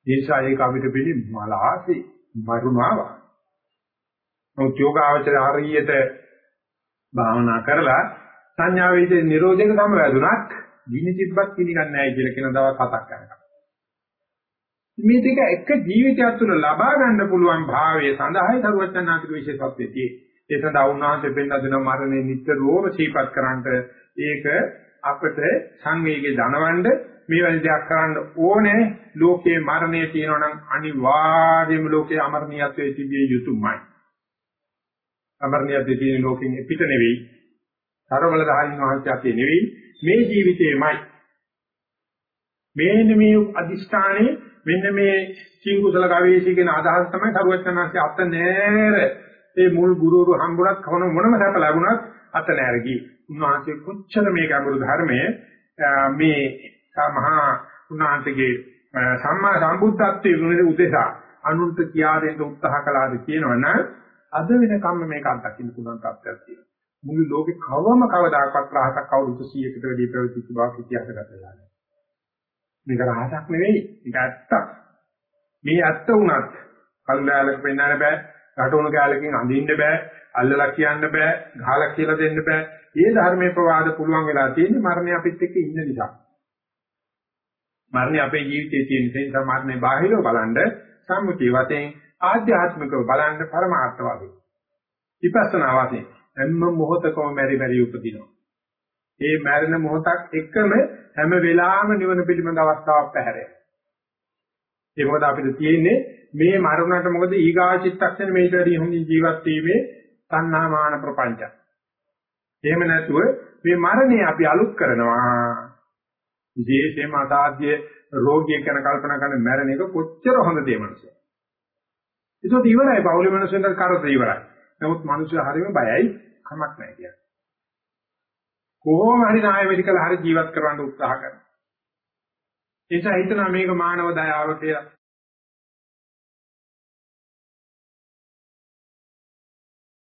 [SPEAKER 1] ඒසා ඒක අපිට පිළි මලහාසි මරුණාවා. නමුත් යෝගාවචර හරියට භාවනා කරලා සංඥා වේදේ නිරෝධයක සමවැදුනත් දින තිබ්බත් පිළිගන්නේ නැහැ කියලා කියන දවස් හතක් යනකම්. මේ දෙක එක ජීවිතයක් තුළ ලබා ගන්න පුළුවන් භාවයේ සඳහායි සරුවචනාතික විශේෂත්වයේ ඒ සඳහා උන්වහන්සේ පෙන්වා දෙන මරණය නිතරම සීපත් කරන්නට ඒක අපිට සංවේගය දනවන්න මේ වැනි දෙයක් කරන්න ඕනේ ලෝකේ මරණය තියෙනවා නම් අනිවාර්යයෙන්ම ලෝකේ අමරණීයත්වයේ තිබිය යුතුමයි. අමරණීයත්වයේ තියෙන ලෝකෙන් පිට නෙවෙයි. සරවල දහරින් වහන්සේ නෙවෙයි මේ ජීවිතේමයි. මේන මේ අදිෂ්ඨානේ මෙන්න මේ චිංකුසල ගවේෂී කියන අදහස තමයි සරුවචනාංශය අත නෑර ඒ මුල් ගුරුවරු හම්බුණත් කොන මොනම සැප ලැබුණත් අත නෑර ගියේ. උන්වහන්සේ කොච්චර මේ ගැඹුරු ධර්මයේ මේ මහා උන්වහන්සේගේ සම්මා සම්බුද්ධත්වයේ උදෙසා අනුන්ට කියා දෙන්න උත්සාහ කළාද කියනවනම් අද වෙනකම් මේක අත්දකින්න පුළුවන් තත්ත්වයක් තියෙනවා. මුළු ලෝකේ කවම කවදාකවත් රහසක් අවුරුදු 100කට වැඩි ප්‍රවෘත්ති බවක් ඉතිහාසගත වෙලා නැහැ. මේක රහසක් නෙවෙයි. මේක ඇත්තක්. මේ ඇත්ත උනත් කල්ලාලක වෙන්නන්න බෑ. රටවුණු කාලෙකින් අඳින්න බෑ. අල්ලලා කියන්න බෑ. ගහලා කියලා දෙන්න බෑ. මේ ධර්මයේ ප්‍රවාද පුළුවන් වෙලා තියෙන්නේ මරණය අපිත් එක්ක ඉන්න නිසා. මරණය අපේ ජීවිතයේ තියෙන නිසා මරණය බාහිරව බලනද සම්මුතිය වශයෙන් ආධ්‍යාත්මිකව බලන්න පරමාර්ථ වශයෙන්. විපස්සනා වශයෙන් හැම මොහොතකම මෙරි මෙරි උපදිනවා. ඒ මරණ මොහොතක් එකම හැම වෙලාවෙම නිවන පිළිබඳ අවස්ථාවක් පැහැරේ. ඒ මොකද අපිට තියෙන්නේ මේ මරුණට මොකද ඊගා චිත්තක්ෂණ මේක වැඩි හොඳින් ජීවත් වීමේ තණ්හා මාන ප්‍රපංච. එහෙම නැතුව මේ මරණය අපි අලුත් කරනවා. විශේෂයෙන්ම අසාධ්‍ය රෝගියෙක් ගැන කල්පනා කරන මැරෙන එක කොච්චර හොඳ දෙයක් මනුස්සය. ඒකත් ඉවරයි පෞලි මනුස්සයෙන්ට කරදර ඉවරයි. නමුත් මනුස්සය හරියම බයයි කමක් නැහැ කියන්නේ. කොහොම හරි නාය මෙඩිකල් හරි ජීවත් කරවන්න උත්සාහ කරනවා. ඒ නිසා හිතනවා මේක මානව දයාව කියලා.